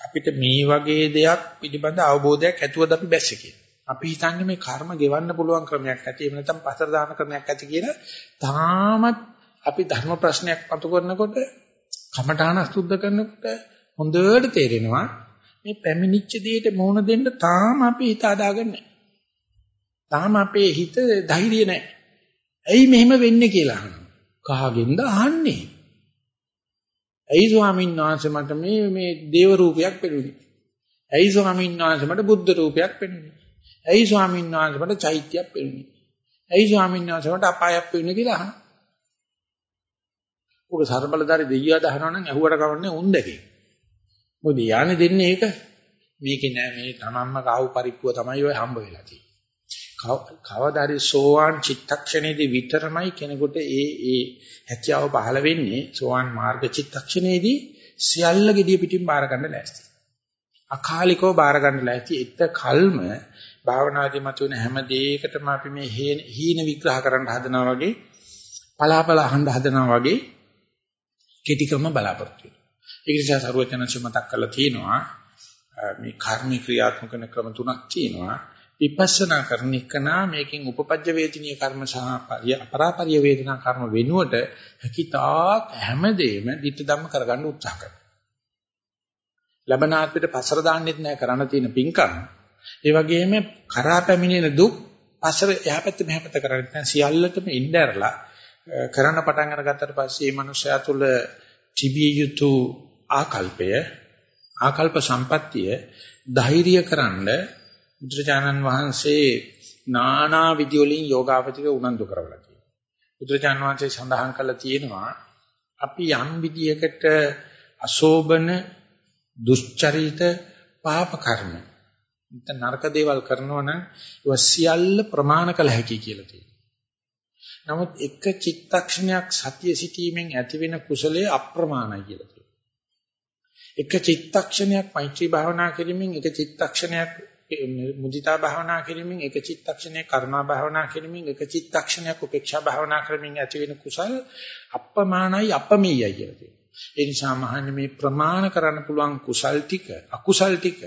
අපිට මේ වගේ දෙයක් පිළිබඳ අවබෝධයක් ඇතුවද අපි බැස්සේ කියලා. අපි හිතන්නේ මේ කර්ම ගෙවන්න පුළුවන් ක්‍රමයක් ඇති එහෙම නැත්නම් පතර දාන ක්‍රමයක් ඇති කියලා තාමත් අපි ධර්ම ප්‍රශ්නයක් පතු කරනකොට කමඨාන සුද්ධ කරනකොට හොඳට තේරෙනවා මේ පැමිණිච්ච දෙයට මුහුණ දෙන්න තාම අපි හිත අදාගන්නේ තාම අපේ හිත ධෛර්ය නැහැ. ඇයි මෙහෙම වෙන්නේ කියලා අහනවා. කාගෙන්ද අහන්නේ? ඇයි ස්වාමීන් වහන්සේ මට මේ මේ දේව රූපයක් පෙනුනේ? ඇයි ස්වාමීන් වහන්සේ මට බුද්ධ රූපයක් පෙනුනේ? ඇයි ස්වාමීන් වහන්සේ මට චෛත්‍යයක් පෙනුනේ? ඇයි ස්වාමීන් වහන්සේ මට අපායක් පෙනුනේ කියලා අහනවා. ඔබ සර්බලදාරි දෙයියා දහනවා නම් ඇහුවට කවන්නේ උන් දෙකේ. මොකද යානේ දෙන්නේ ඒක. මේකේ නෑ මේ තමන්ම කාවු පරිප්පුව තමයි ඔය හම්බ වෙලා තියෙන්නේ. කවදාරි සෝවාන් චිත්තක්ෂණයේදී විතරමයි කෙනෙකුට ඒ ඒ හැකියාව පහළ වෙන්නේ සෝවාන් මාර්ග චිත්තක්ෂණයේදී සියල්ල gediya පිටින් බාර ගන්න ලෑස්ති. අකාලිකව බාර ගන්න ලෑස්ති. එත කල්ම භාවනාදී මතුවෙන හැම දෙයකටම අපි මේ හීන විග්‍රහ කරන්න හදනවා වගේ පලාපල අහන්න හදනවා වගේ කෙටිකම බලාපොරොත්තු වෙනවා. ඒක නිසා සරුවචනංශ මතක් කරලා තියෙනවා මේ කර්ම ක්‍රියාත්මක කරන ක්‍රම තුනක් තියෙනවා. විපස්සනා කරන එකනා මේකෙන් උපපජ්ජ වේදිනිය කර්ම සහ අපරාපරිය වේදනා කර්ම වෙනුවට හැකිතාක් හැමදේම ditta ධම්ම කරගන්න උත්සාහ කරනවා. ලබනාත්මයට පසර දාන්නෙත් නෑ කරන්න තියෙන පිංකම්. ඒ වගේම කරා පැමිණෙන දුක් පසර එහා පැත්ත මෙහා පැත්ත කරන්නේ නැහැ සියල්ලටම ඉnderලා කරන්න පටන් අරගත්තට පස්සේ මේ මනුස්සයා තුළ තිබිය යුතු ආකල්පය ආකල්ප සම්පත්තිය ධෛර්යකරනද බුදුරජාණන් වහන්සේ නානා විදි වලින් යෝගාවචික උනන්දු කරවලා තියෙනවා. බුදුරජාණන් වහන්සේ සඳහන් කළා තියෙනවා අපි යම් විදියකට අශෝබන දුෂ්චරිත පාප කර්ම නැත්නම් නරක දේවල් කරනවා නම් ඒවා සියල්ල ප්‍රමාණ කළ හැකි කියලා තියෙනවා. නමුත් එක චිත්තක්ෂණයක් සතිය සිටීමෙන් ඇතිවෙන කුසලයේ අප්‍රමාණයි කියලා තියෙනවා. එක චිත්තක්ෂණයක් මෛත්‍රී භාවනා කිරීමෙන් එක චිත්තක්ෂණයක් මුදිතා භාවනා කිරීමෙන් එක චිත්තක්ෂණයක් කරුණා භාවනා කිරීමෙන් එක චිත්තක්ෂණයක් උපේක්ෂා භාවනා කිරීමෙන් ඇතිවෙන කුසල අප්‍රමාණයි අපමීයයි කියලා තියෙනවා. ඒ නිසා මහන්නේ මේ ප්‍රමාණ කරන්න පුළුවන් කුසල් ටික අකුසල් ටික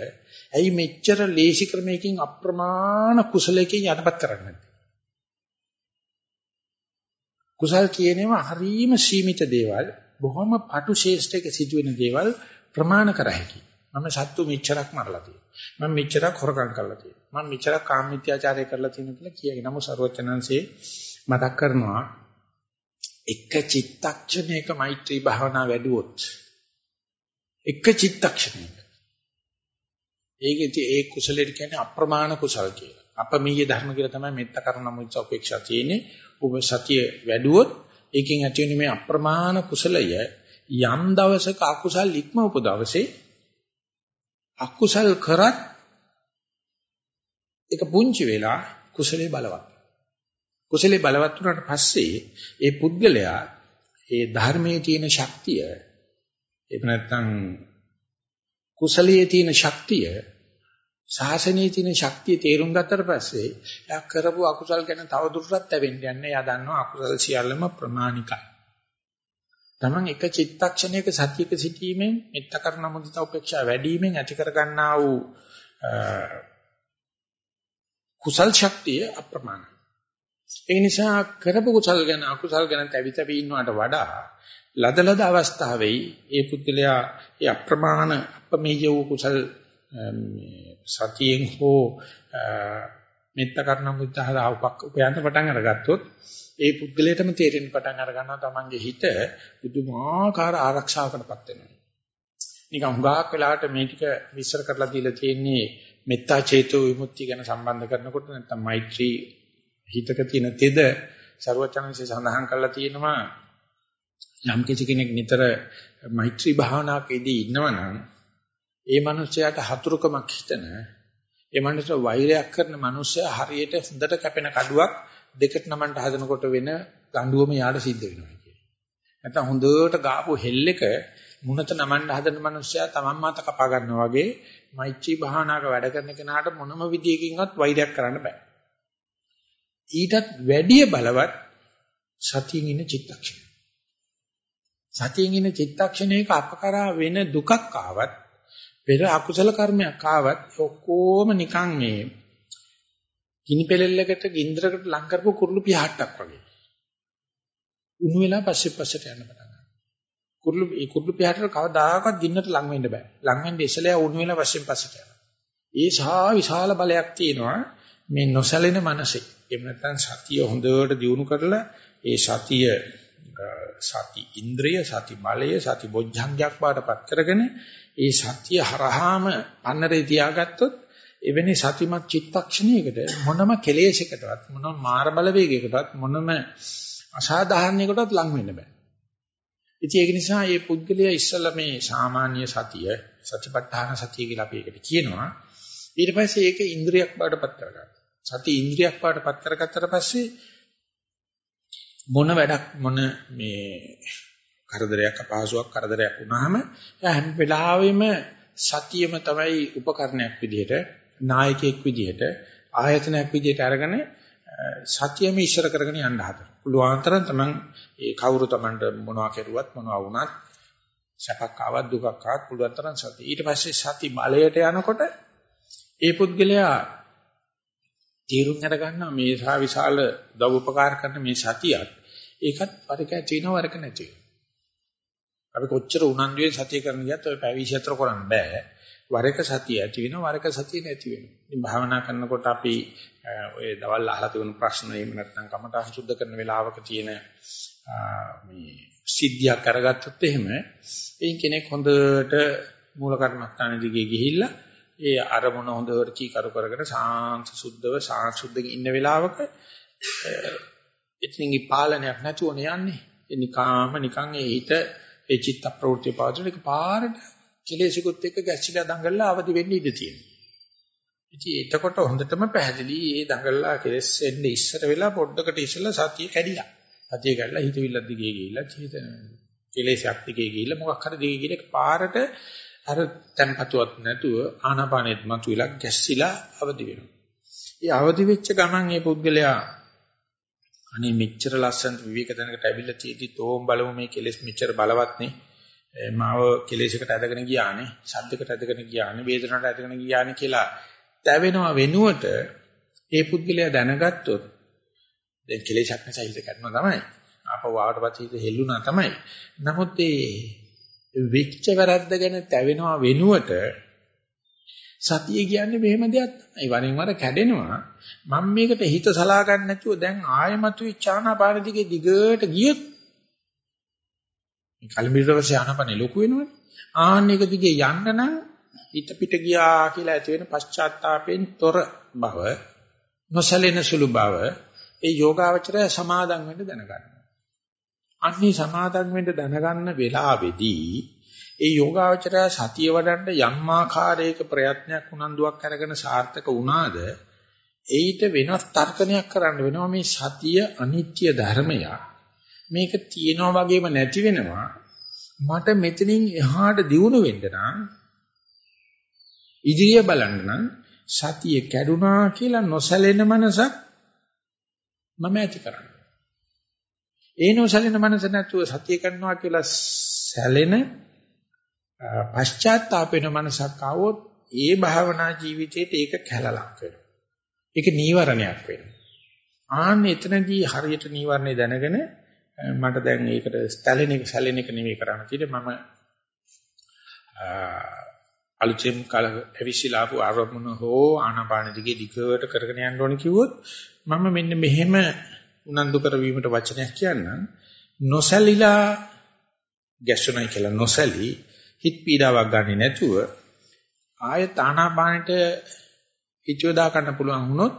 ඇයි මෙච්චර ලේසි ක්‍රමයකින් අප්‍රමාණ කුසලයකින් යටපත් කරන්නේ කුසල් කියනේවා හරීම සීමිත දේවල් බොහොම පටු ශේෂ්ඨයක සිදුවෙන දේවල් ප්‍රමාණ කර හැකි. මම සත්තු මෙච්චරක් මරලා තියෙනවා. මම මෙච්චරක් හොරකම් කරලා තියෙනවා. මම මෙච්චරක් කාමමිත්‍යාචාරය කරලා තියෙනවා කියලා කියගෙන නමුත් ਸਰවචනංශේ මතක් කරනවා එක චිත්තක්ෂණයක මෛත්‍රී භාවනා වැඩුවොත් එක චිත්තක්ෂණයක ඒකේ ඒ කුසලෙට කියන්නේ අප්‍රමාණ කුසල් කියලා. අපමීය ධර්ම කියලා තමයි මෙත්ත කරුණ මුච උපේක්ෂා තියෙන්නේ. ඔබ සතිය වැඩුවොත් ඒකෙන් ඇති වෙන මේ අප්‍රමාණ කුසලය යම් දවසක අකුසල් ඉක්මවපු දවසේ අකුසල් කරත් ඒක පුංචි වෙලා කුසලේ බලවත්. කුසලේ බලවත් වුණාට පස්සේ ඒ පුද්ගලයා ඒ ධර්මයේ තියෙන ශක්තිය එහෙම නැත්නම් කුසලයේ තියෙන ශක්තිය ශාසනයේ තියෙන ශක්තිය තේරුම් ගත්තට පස්සේ එයා කරපු අකුසල් ගැන තව දුරටත් ඇවෙන්න යන්නේ. එයා දන්නවා අකුසල් සියල්ලම ප්‍රමාණිකයි. Taman එක චිත්තක්ෂණයක සතියක සිටීමෙන් මෙත්ත කරන මුදිත උපේක්ෂා වැඩිවීමෙන් ඇති කර ගන්නා වූ කුසල් ශක්තිය අප්‍රමාණයි. ඒ නිසා කරපු කුසල් ගැන අකුසල් ගැන තැවි තැවි ඉන්නවට වඩා ලදලද අවස්ථාවේ ඒ පුද්ගලයා ඒ අප්‍රමාණ අපමේය වූ කුසල් සතියෙන් හෝ මෙත්ත කරන මුත්තහදා උපයන්ත පටන් අරගත්තොත් ඒ පුද්ගලයාටම තේරෙන්න පටන් අර ගන්නවා තමන්ගේ හිත බුදුමාකාර ආරක්ෂාවකටපත් වෙනවා. නිකන් හුඟක් වෙලාවට මේ ටික විස්තර කරලා දීලා තියෙන්නේ මෙත්තා චේතෝ විමුක්තිය ගැන සම්බන්ධ කරනකොට නැත්නම් මෛත්‍රී හිතක තියෙන තෙද ਸਰවචනංශය සඳහන් කරලා තියෙනවා යම් කිසි කෙනෙක් නිතර මෛත්‍රී භාවනාවකදී ඉන්නවනම් ඒ මනුස්සයාට හතුරුකමක් හිතන ඒ මනුස්සයා වෛරයක් කරන මනුස්සයා හරියට හොඳට කැපෙන කඩුවක් දෙකට නමන්න හදනකොට වෙන ගඬුවම යාට සිද්ධ වෙනවා කියන්නේ. නැත්නම් හොඳට ගාපු හෙල්ලක මුණත නමන්න හදන මනුස්සයා තමන් මත කපා ගන්නවා වගේ මෛත්‍රී භාවනාවක වැඩ කරන කෙනාට මොනම විදියකින්වත් වෛරයක් කරන්න බෑ. ඊටත් වැඩිය බලවත් සතියින් ඉන්න චිත්තක්ෂණය. සතියින් ඉන්න චිත්තක්ෂණයක අපකරා වෙන දුකක් ආවත් පෙර අකුසල කර්මයක් ආවත් ඔක්කොම නිකන් මේ ගිනි පෙලෙල්ලකට ගින්දරකට ලං කරපු කුරුළු පියාට්ටක් වගේ. උණු වෙලා පස්සේ පස්සට යන්න පටන් ගන්නවා. කුරුළු ඒ කුරුළු පියාට්ටට කවදාකවත් ගින්නට ලං වෙන්න බෑ. ලං වෙන්නේ ඉස්සෙල්ලා උණු වෙලා පස්සෙන් පස්සට යනවා. ඒ සා විශාල බලයක් තියෙනවා මේ නොසැලෙන මනසේ. එහෙම නැත්නම් සතිය හොඳට දියුණු කරලා ඒ සතිය සති ඉන්ද්‍රිය සති බලය සති බොජ්ජංගයක් බාටපත් කරගෙන ඒ සත්‍ය හරහාම පන්නරේ තියාගත්තොත් එවැනි සතිමත් චිත්තක්ෂණයකට මොනම කෙලෙසයකටවත් මොනම මාර බලවේගයකටවත් මොනම අසාධාරණයකටවත් ලං වෙන්න බෑ. ඉතින් ඒක නිසා මේ පුද්ගලයා ඉස්සලා මේ සාමාන්‍ය සතිය සතිපට්ඨාන සතිය කියලා අපි ඒකට කියනවා. ඊට පස්සේ ඒක ඉන්ද්‍රියක් බවට පත් කරගන්නවා. සති ඉන්ද්‍රියක් බවට පත් කරගත්තට පස්සේ මොන වැඩක් මොන මේ කරදරයක් අපහසුයක් කරදරයක් වුණාම හැම වෙලාවෙම සතියම තමයි උපකරණයක් විදිහට නායකයෙක් විදිහට ආයතනයක් විදිහට අරගෙන සතියම ඉස්සර කරගෙන යන්න හදන. පුළුවන් තරම් තමන් ඒ කවුරු තමන්ට මොනවා කෙරුවත් මොනවා වුණත් සැපක් ආවත් දුකක් ආවත් පුළුවන් තරම් සතිය. ඊට පස්සේ සති බලයට යනකොට ඒ පුද්ගලයා තීරුම් අර ගන්නවා මේ සා විශාල උදව් උපකාර කරන මේ සතියත් ඒකත් වරක ඇති වෙනව වරක නැති වෙනව. අපි කොච්චර උනන්දුවෙන් සතිය කරන ගියත් ඔය පැය 24 කරන්න බෑ. වරක සතිය ඇති වෙනවා වරක සතිය නැති වෙනවා. ඉතින් භාවනා කරනකොට අපි ඔය දවල් අහලා තිබුණු ප්‍රශ්න එහෙම නැත්නම් කමඨා සුද්ධ කරන වෙලාවක තියෙන මේ සිද්ධියක් අරගත්තොත් එහෙම එයින් කෙනෙක් හොඳට මූල කර්මස්ථාන දිගේ ගිහිල්ලා ඒ අරමුණ හොඳට කීකරු කරගෙන සාන්ත සුද්ධව සාංශුද්ධකින් ඉන්න වෙලාවක එතනින් පාලනයක් නැතුවනේ යන්නේ. ඒ නිකාම නිකන් ඒ හිත ඒ චිත්ත ප්‍රවෘත්ති පාදවල එක පාරට කෙලෙසිකුත් එක්ක ගැසිලා දඟලලා අවදි වෙන්න ඉඩ තියෙනවා. ඉතින් එතකොට හොඳටම පැහැදිලි මේ දඟලලා කෙලස් එන්නේ ඉස්සර වෙලා පොඩ්ඩකට ඉස්සලා සතිය කැඩිලා. සතිය කැඩලා හිතවිල්ල දිගේ ගිහිල්ලා චේතන කෙලෙසක් දිගේ ගිහිල්ලා මොකක් හරි දිගේ ගිහිල්ලා පාරට අර tempatuවත් නැතුව ආනාපානෙත් මතුවලා ගැස්සිලා අවදි වෙනවා. ඒ අවදි වෙච්ච ගමන් මේ පුද්ගලයා අනේ මෙච්චර ලස්සන විවේක දැනකට ඇවිල්ලා තියෙදි තෝම් බලමු මේ කෙලෙස් මෙච්චර බලවත් නේ. මාව කෙලෙසකට ඇදගෙන ගියානේ, ශබ්දයකට ඇදගෙන ගියානේ, වේදනාවට ඇදගෙන ගියානේ කියලා තැවෙනවා වෙනුවට ඒ පුද්ගලයා දැනගත්තොත් දැන් කෙලෙසක් නිසා හිත කැඩුණා තමයි. ආපහු ආවට පස්සේ හිත හෙල්ලුණා තමයි. නමුත් ඒ වෙච්ච වැරද්ද ගැන තැවෙනවා වෙනුවට සතිය කියන්නේ මෙහෙම දෙයක් තමයි. වරින් වර කැඩෙනවා. මම මේකට හිත සලා ගන්න නැතුව දැන් ආයමතු විචානාපාන දිගේ දිගට ගියොත් මේ කලමිරවසේ ආනපනේ ලොකු වෙනවනේ. ආන්න එක දිගේ යන්න නම් හිත පිට ගියා කියලා ඇති වෙන පශ්චාත්තාපයෙන් තොර බව නොසලෙන සුළු බව ඒ යෝගාවචරය සමාදන් වෙන්න දැනගන්න. අන්නේ සමාදන් වෙන්න දැනගන්න වෙලාවේදී ඒ යෝගාවචරය සතිය වඩන්න යම් ආකාරයක ප්‍රයත්නයක් උනන්දුවක් අරගෙන සාර්ථක වුණාද ඒිට වෙනස් තර්කණයක් කරන්න වෙනවා මේ සතිය අනිත්‍ය ධර්මයක් මේක තියෙනවා වගේම නැති වෙනවා මට මෙතනින් එහාට දියුණු වෙන්න නම් ඉදිරිය බලන්න නම් සතිය කැඩුනා කියලා නොසැලෙන මනසක් මම ඇති කරන්න. ඒ නොසැලෙන මනස නැතුව සතිය කරනවා කියලා සැලෙන පශ්චාත්තාප වෙන මනසක් ආවොත් ඒ භාවනා ජීවිතේට ඒක කැලලක් වෙනවා. ඒක නීවරණයක් වෙනවා. ආන්න එතනදී හරියට නීවරණේ දැනගෙන මට දැන් ඒකට සැලෙන එක සැලෙන එක නෙමෙයි කරන්න තියෙන්නේ මම අලුතෙන් කල ඇවිසිලාපු ආරමුණ හෝ ආනාපාන දිගේ දිගට කරගෙන යන්න ඕන කිව්වොත් මම මෙන්න මෙහෙම උනන්දු කරවීමට වචනයක් කියන්නම් නොසැලිලා ගැස්සුණයි කියලා නොසැලී හිත පීඩාවක් ගන්නෙ නැතුව ආයත ආනාපානෙට හිතියදා ගන්න පුළුවන් වුණොත්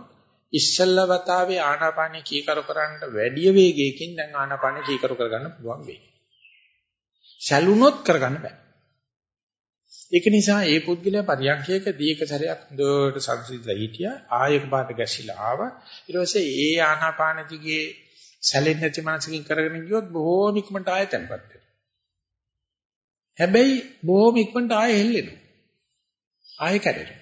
ඉස්සල්ලා වතාවේ ආනාපානෙ කීකරු කරන්න වැඩි වේගයකින් දැන් ආනාපානෙ කීකරු කරගන්න පුළුවන් වෙයි. සැලුනොත් කරගන්න බෑ. ඒක නිසා ඒ පුද්ගලයා පරියන්ඛයක දීක සැරයක් හොඳට සංසිඳලා හිටියා ආයක පාට ගැසිලා ආවා ඊට පස්සේ ඒ ආනාපාන දිගේ සැලෙන්නේ නැති මනසකින් කරගෙන ගියොත් බොහෝම ඉක්මනට ආයෙ තැම්පත් වෙනවා හැබැයි බොහෝම ඉක්මනට ආයෙ හෙල්ලෙනවා. ආයෙ කැඩෙනවා.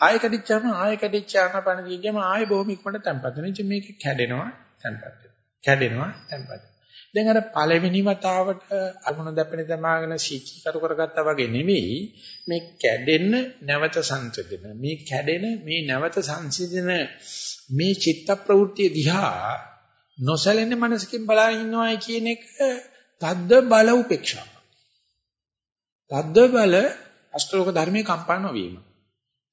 ආයෙ කැඩිච්චාම ආයෙ කැඩිච්ච ආනාපාන දිගේ ගියම ආයෙ බොහෝම ඉක්මනට තැම්පත් වෙනවා. ඉතින් මේක කැඩෙනවා තැම්පත් වෙනවා. කැඩෙනවා තැම්පත් වෙනවා. දැන් අර පළවෙනි වතාවට අරමුණ දැපෙන තමාගෙන සීචීකරු කරගත්තා වගේ නෙවෙයි. මේ කැඩෙන නැවත සංසිඳන මේ කැඩෙන මේ නැවත සංසිඳන මේ චිත්ත ප්‍රවෘත්ති දිහා නොසැලෙන මනසකින් බලාගෙන ඉන්නවයි කියන එක තද්ද බල උපේක්ෂා. තද්ද බල අෂ්ටලෝක ධර්මයේ කම්පා නොවීම.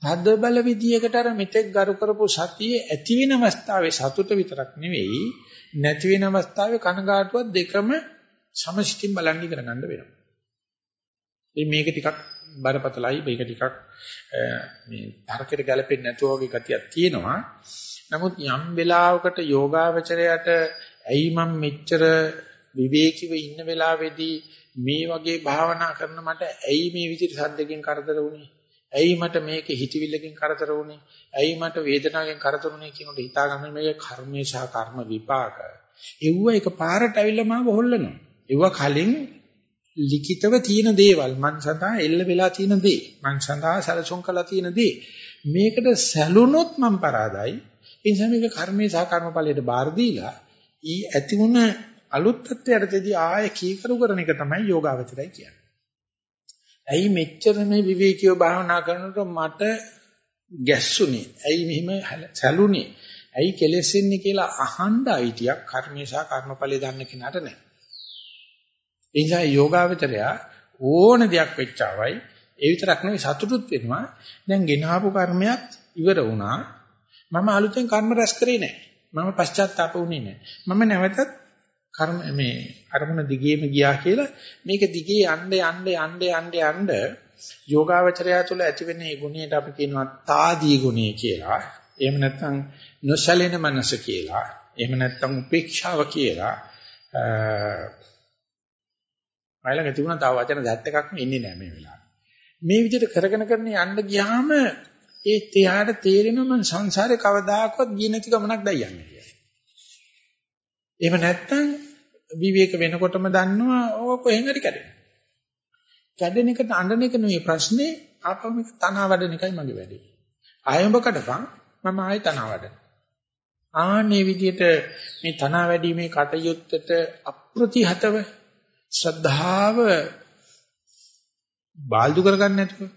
තද්ද බල විදියකට අර මෙතෙක් ගරු කරපු සතියේ ඇති වෙන අවස්ථාවේ සතුට විතරක් නෙවෙයි නැති වෙන අවස්ථාවේ කනගාටුවක් දෙකම සමසිතින් බලන් ඉගෙන ගන්න වෙනවා. ඉතින් මේක ටිකක් බරපතලයි මේක ටිකක් මේ තරකයට ගැලපෙන්නේ නැතුව වගේ ගතියක් තියෙනවා. නමුත් යම් වෙලාවකට යෝගාවචරයට ඇයි මම මෙච්චර විවේකීව ඉන්න වෙලාවේදී මේ වගේ භාවනා කරන මට ඇයි මේ විදිහට සද්දකින් කරදර වුනේ? ඇයි මට මේක හිතවිල්ලකින් කරදර වුනේ? ඇයි මට වේදනාවෙන් කරදර වුනේ කියනකොට හිතා ගන්න මේක කර්මේ සහ කර්ම විපාක. එව්ව එක පාරට ඇවිල්ලා මාව හොල්ලනවා. එව්ව කලින් ලිඛිතව තියෙන දේවල් මං සඳහා එල්ල වෙලා තියෙන දේ මං සඳහා සැලසුම් කළා තියෙන දේ මේකට සැලුනොත් මං පරාදයි ඒ නිසා මේක කර්මේ සහ කර්මඵලයට බාර දීලා ඊ ඇති වුණ අලුත් තත්ත්වයටදී ආය කීකරු කරන එක තමයි යෝගාවචරය කියන්නේ. ඇයි මෙච්චර මේ විවේකීව භාවනා කරනකොට මට ගැස්සුනේ? ඇයි මෙහිම සැලුනේ? ඇයි කෙලෙසෙන්නේ කියලා අහන්න අයිතියක් කර්මේ සහ කර්මඵලයේ දන්න කෙනාට නැහැ. ඒ නිසා යෝගාවචරය ඕන දෙයක් වෙච්චවයි ඒ විතරක් නෙවෙයි සතුටුත් වෙනවා. දැන් ගෙනාවු කර්මයක් ඉවර වුණා. මම අලුතෙන් කර්ම රැස් කරේ නැහැ. මම පශ්චාත්තාප වුණේ නැහැ. මම නැවතත් කර්ම මේ අරමුණ දිගේම ගියා කියලා මේක දිගේ යන්න යන්න යන්න යන්න යන්න යෝගාවචරය තුළ ඇතිවෙන මේ ගුණයට අපි කියනවා తాදී ගුණය කියලා. එහෙම නැත්නම් නොසැලෙන මනස කියලා. එහෙම නැත්නම් උපේක්ෂාව කියලා. මයිලඟ තිබුණා තව වචන දැත් එකක් ඉන්නේ නැහැ මේ වෙලාවේ. මේ විදිහට කරගෙන කරගෙන යන්න ගියාම ඒ තියාට තේරෙනවා මම සංසාරේ කවදාකවත් ගියේ නැති ගමනක් දැන් යන්නේ කියලා. එහෙම නැත්නම් විවේක වෙනකොටම දන්නවා ඕක කොහෙන් හරි කැඩෙනවා. කැඩෙන එකට අඬන එක නෙවෙයි ප්‍රශ්නේ ආපහු මේක තනවා වඩන එකයි මගේ වැඩේ. ආයඹ කඩපන් මම ආයෙ තනවා වඩන. ආන්නේ විදිහට මේ තනවා වැඩිමේ කටයුත්තට අප්‍රතිහතව ශ්‍රද්ධාව බාල්දු කරගන්න නැතුව,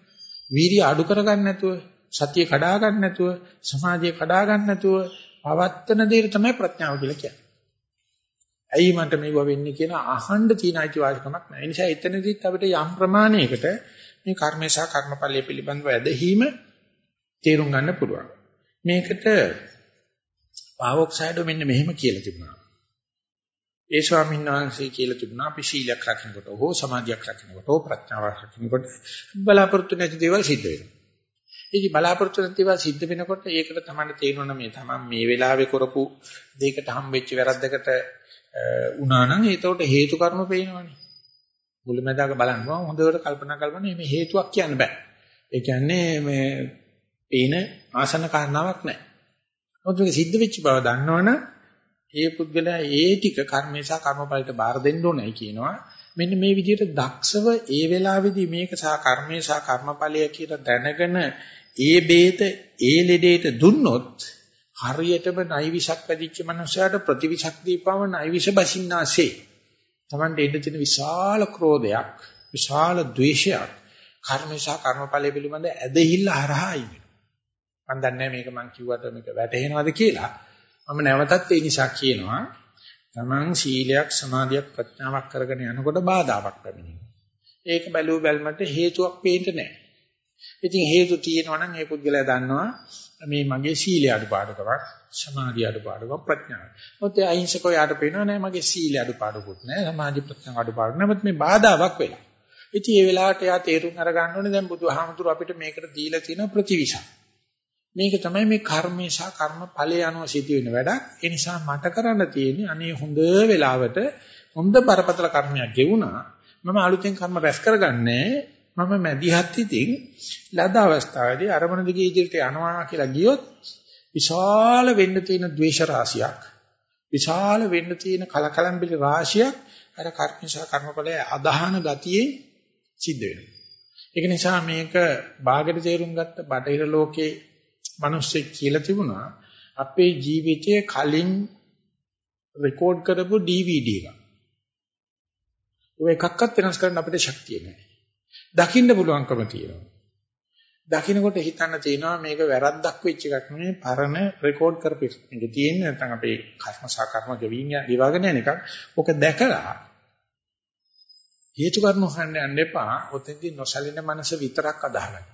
වීර්ය අඩු කරගන්න නැතුව, සතිය කඩා ගන්න නැතුව, සමාධිය කඩා ගන්න නැතුව පවත්තන දේ තමයි ප්‍රඥාව කියලා කියන්නේ. ඇයි මන්ට මේව වෙන්නේ කියන අහන්න තියෙන අයිතිවාසිකමක් නැහැ. ඒ නිසා එතනදිත් අපිට යම් ප්‍රමාණයකට මේ කර්මේශා කර්මඵලයේ පිළිබඳව ඇදහිීම තේරුම් ගන්න පුළුවන්. මේකට පාවොක්සයිඩෝ මෙන්න මෙහෙම කියලා තිබුණා. ඒ ස්වාමීන් වහන්සේ කියලා තිබුණා අපි ශීලයක් රකින්නකොට හෝ සමාධියක් රකින්නකොට හෝ ප්‍රඥාවක් රකින්නකොට බලාපොරොත්තු නැති දේවල් සිද්ධ වෙනවා. ඉතින් බලාපොරොත්තු නැති දේවල් සිද්ධ වෙනකොට ඒකට තමයි තේරෙනවා මේ තමයි මේ වෙලාවේ කරපු දෙයකට හම්බෙච්ච වැරද්දකට උනා නම් ඒතකොට හේතු කර්ම පේනවනේ. මුලමෙදාක බලනවා හොඳට කල්පනා කරනවා මේ හේතුවක් කියන්න බෑ. ඒ කියන්නේ මේ පේන ආසන්න කාරණාවක් නැහැ. මොකද මේක සිද්ධ වෙච්ච බව දන්නවනම් ඒ පුද්ගලයා ඒ ටික කර්මේශා කර්මඵලයට බාර දෙන්න ඕනයි කියනවා. මෙන්න මේ විදිහට දක්ෂව ඒ වෙලාවේදී මේක සා කර්මේශා කර්මඵලය කියලා දැනගෙන ඒ බේත ඒ ලෙඩේට දුන්නොත් හරියටම නයිවිෂක් පැදිච්ච මනුස්සයාට ප්‍රතිවිෂක් දීපම නයිවිෂ බසින්නාසේ. Tamante ඉන්න තියෙන විශාල ක්‍රෝධයක්, විශාල ද්වේෂයක් කර්මේශා කර්මඵලය පිළිබඳ ඇදහිල්ල හරහායි වෙනවා. මම දන්නේ මේක මං කිව්වට මේක වැටහෙනවද කියලා. මම නැවතත් ඒ නිසා කියනවා තමන් සීලයක් සමාධියක් ප්‍රඥාවක් කරගෙන යනකොට බාධාවක් පැමිණෙනවා. ඒක බැලුව බැලමට හේතුවක් පේන්නේ නැහැ. ඉතින් හේතු තියෙනවා නම් ඒ පුද්ගලයා දන්නවා මේ මගේ සීලය අඩුපාඩුකමක් සමාධිය අඩුපාඩුකමක් ප්‍රඥාව. මොකද ඒ අහිංසකෝ යාට පේනවා නෑ මගේ සීලය අඩුපාඩුකුත් නෑ සමාධි ප්‍රඥාව අඩුපාඩු නෑ මේ බාධාවක් වෙලා. ඉතින් ඒ වෙලාවට යා තේරුම් අරගන්න ඕනේ දැන් බුදුහාමුදුර අපිට මේකට දීලා තියෙන ප්‍රතිවිෂක්. මේක තමයි මේ කර්මේ සහ කර්ම ඵලයේ අනුව සිද්ධ වෙන වැඩක්. ඒ නිසා මට කරන්න තියෙන්නේ අනේ හොඳ වෙලාවට හොඳ බරපතල කර්මයක් ගෙවුනා. මම අලුතෙන් කර්ම රැස් කරගන්නේ මම මැදිහත් ඉතින් ලද අවස්ථාවේදී අරමුණ දිගේ ඉදිරියට යනවා කියලා ගියොත් විශාල වෙන්න තියෙන ද්වේෂ රාශියක් විශාල වෙන්න තියෙන කලකලම්බිලි රාශියක් අර කර්මශා කර්මඵලයේ අදහන ගතියේ සිද්ධ වෙනවා. ඒක නිසා මේක ਬਾගෙට තේරුම් ගත්ත බටහිර ලෝකේ මිනිස්සෙක් කියලා තිබුණා අපේ ජීවිතයේ කලින් රෙකෝඩ් කරපු DVD එකක්. ඔය එකක්වත් වෙනස් කරන්න අපිට ශක්තිය නැහැ. දකින්න පුළුවන්කම තියෙනවා. දකින්නකොට හිතන්න තියෙනවා මේක වැරද්දක් වෙච්ච එකක් නෙමෙයි පරණ රෙකෝඩ් කරපු එක. මේක තියෙන්නේ නැත්නම් අපේ කර්ම සහ කර්ම ගෙවින් ගෙවාගෙන යන එකක්. ඔක දැකලා හේතු කර්ම හොයන්න යන්න එපා. ඔතෙන්දී නොසලින මනස විතරක් අදහගන්න.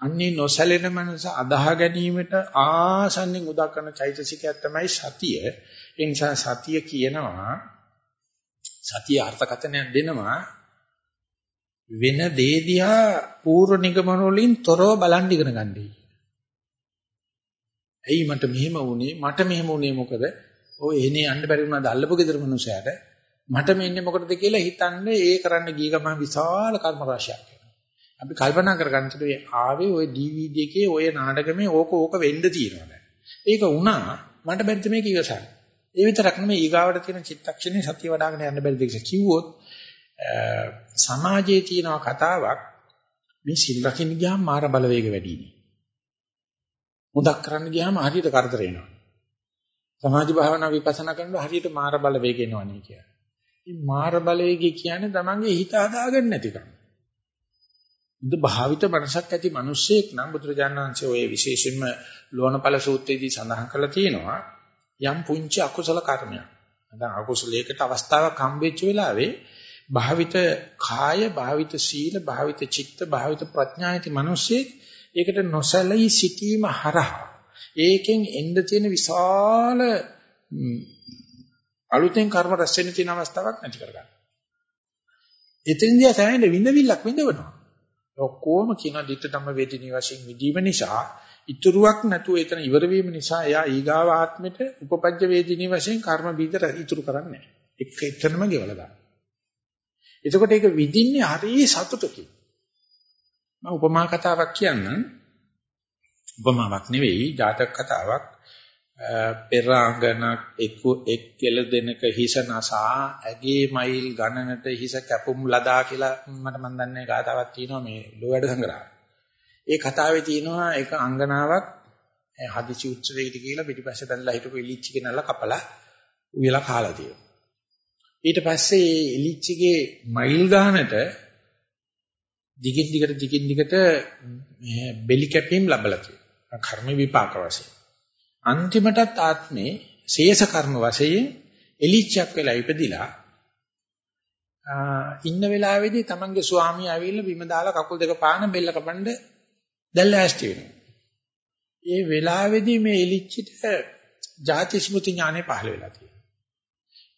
අන්නේ නොසැලෙන මනස අදාහ ගැනීමට ආසන්නෙන් උදා කරන චෛතසිකයක් තමයි සතිය. ඒ නිසා සතිය කියනවා සතිය අර්ථකථනයක් දෙනවා වෙන දේ දිහා පූර්ව නිගමන වලින් තොරව බලන් ඉගෙන ගන්න. ඇයි මට මෙහෙම වුනේ? මට මෙහෙම වුනේ මොකද? ඔය එනේ යන්න බැරි වුණාද අල්ලපු ගෙදර මිනිසයාට? මට මෙන්නේ මොකටද කියලා හිතන්න ඒ කරන්න ගිය ගමන් විශාල කර්ම රාශියක් වෙනවා. අපි කල්පනා කරගන්නකොට මේ ආවේ ওই DVD එකේ ওই නාටකමේ ඕක ඕක වෙන්න තියෙනවා ඒක වුණා මට බැරිද මේක ඉවසන්න. ඒ විතරක් නෙමෙයි ඊගාවට තියෙන චිත්තක්ෂණේ සතිය වඩ아가න යන්න බැරිද කියලා කිව්වොත් සමාජයේ තියෙන කතාවක් මේ සිල් රකින්න ගියාම මාර බලවේග වැඩිනේ. මුදක් කරන්න ගියාම හරියට කරදර එනවා. සමාධි භාවනා විපස්සනා කරනකොට හරියට මාර බලවේග එනවනේ කියලා. මේ මාර බලවේගය කියන්නේ තමන්ගේ හිත හදාගන්න නැතිකම. බුද්ධ භාවිත මනසක් ඇති මිනිස්සෙක් නම් බුදුරජාණන් වහන්සේ ඔය විශේෂයෙන්ම ලෝණපල සූත්‍රයේදී සඳහන් කරලා තියෙනවා යම් පුංචි අකුසල කර්මයක්. නැත්නම් අකුසලයකට අවස්ථාවක් හම්බෙච්ච වෙලාවේ භාවිත කාය, භාවිත සීල, භාවිත චිත්ත, භාවිත ප්‍රඥා ඇති මිනිස්සෙක් ඒකට නොසැලී සිටීම හරහා ඒකෙන් එන්න තියෙන විශාල අලුතෙන් කර්ම රැස් වෙන්න තියෙන අවස්ථාවක් නැති කරගන්න. එතෙන්දී තමයි විඳවිල්ලක් විඳවනවා. ඔක්කොම කියන ditta ධම්ම වේදිනී වශයෙන් විදීම නිසා ඉතුරුවක් නැතුව එතන ඉවර වීම නිසා එයා ඊගාව ආත්මෙට උපපජ්ජ වේදිනී වශයෙන් කර්ම බීජ ඉතුරු කරන්නේ නැහැ. එක එතනම ගෙවලා දානවා. එතකොට ඒක විඳින්නේ හරිය සතුටකින්. මම උපමා කතාවක් කියන්නම්. උපමාවක් නෙවෙයි, ජාතක කතාවක්. පෙරාංගනක් එක් එක් කෙල දෙනක හිස නසා ඇගේ මයිල් ගණනට හිස කැපුම් ලදා කියලා මට මන් දන්නේ ගාතාවක් තියෙනවා මේ ලෝවැඩ සංග්‍රහය. ඒ කතාවේ තියෙනවා එක අංගනාවක් හදිසි උත්සවයකට කියලා පිටිපස්සේ දැන්ලා හිටපු ඉලිච්චි කෙනල්ලා කපලා උයලා කාලා තියෙනවා. ඊට පස්සේ ඉලිච්චිගේ මයිල් ගානට දිගින් දිගට දිගින් දිගට බෙලි කැපීම් ලැබලා තියෙනවා. කර්ම විපාක වශයෙන්. අන්තිමටත් ආත්මේ ශේෂ කර්ම වශයෙන් එලිච්චක් වෙලා ඉපදිලා ඉන්න වෙලාවේදී තමන්ගේ ස්වාමියා ඇවිල්ලා බිම දාලා කකුල් දෙක පාන බෙල්ල කපන්න දැල්ල ඇස්ටි වෙනවා. ඒ වෙලාවේදී මේ එලිච්චිට ಜಾති ස්මෘති ඥානෙ පහළ වෙලා තියෙනවා.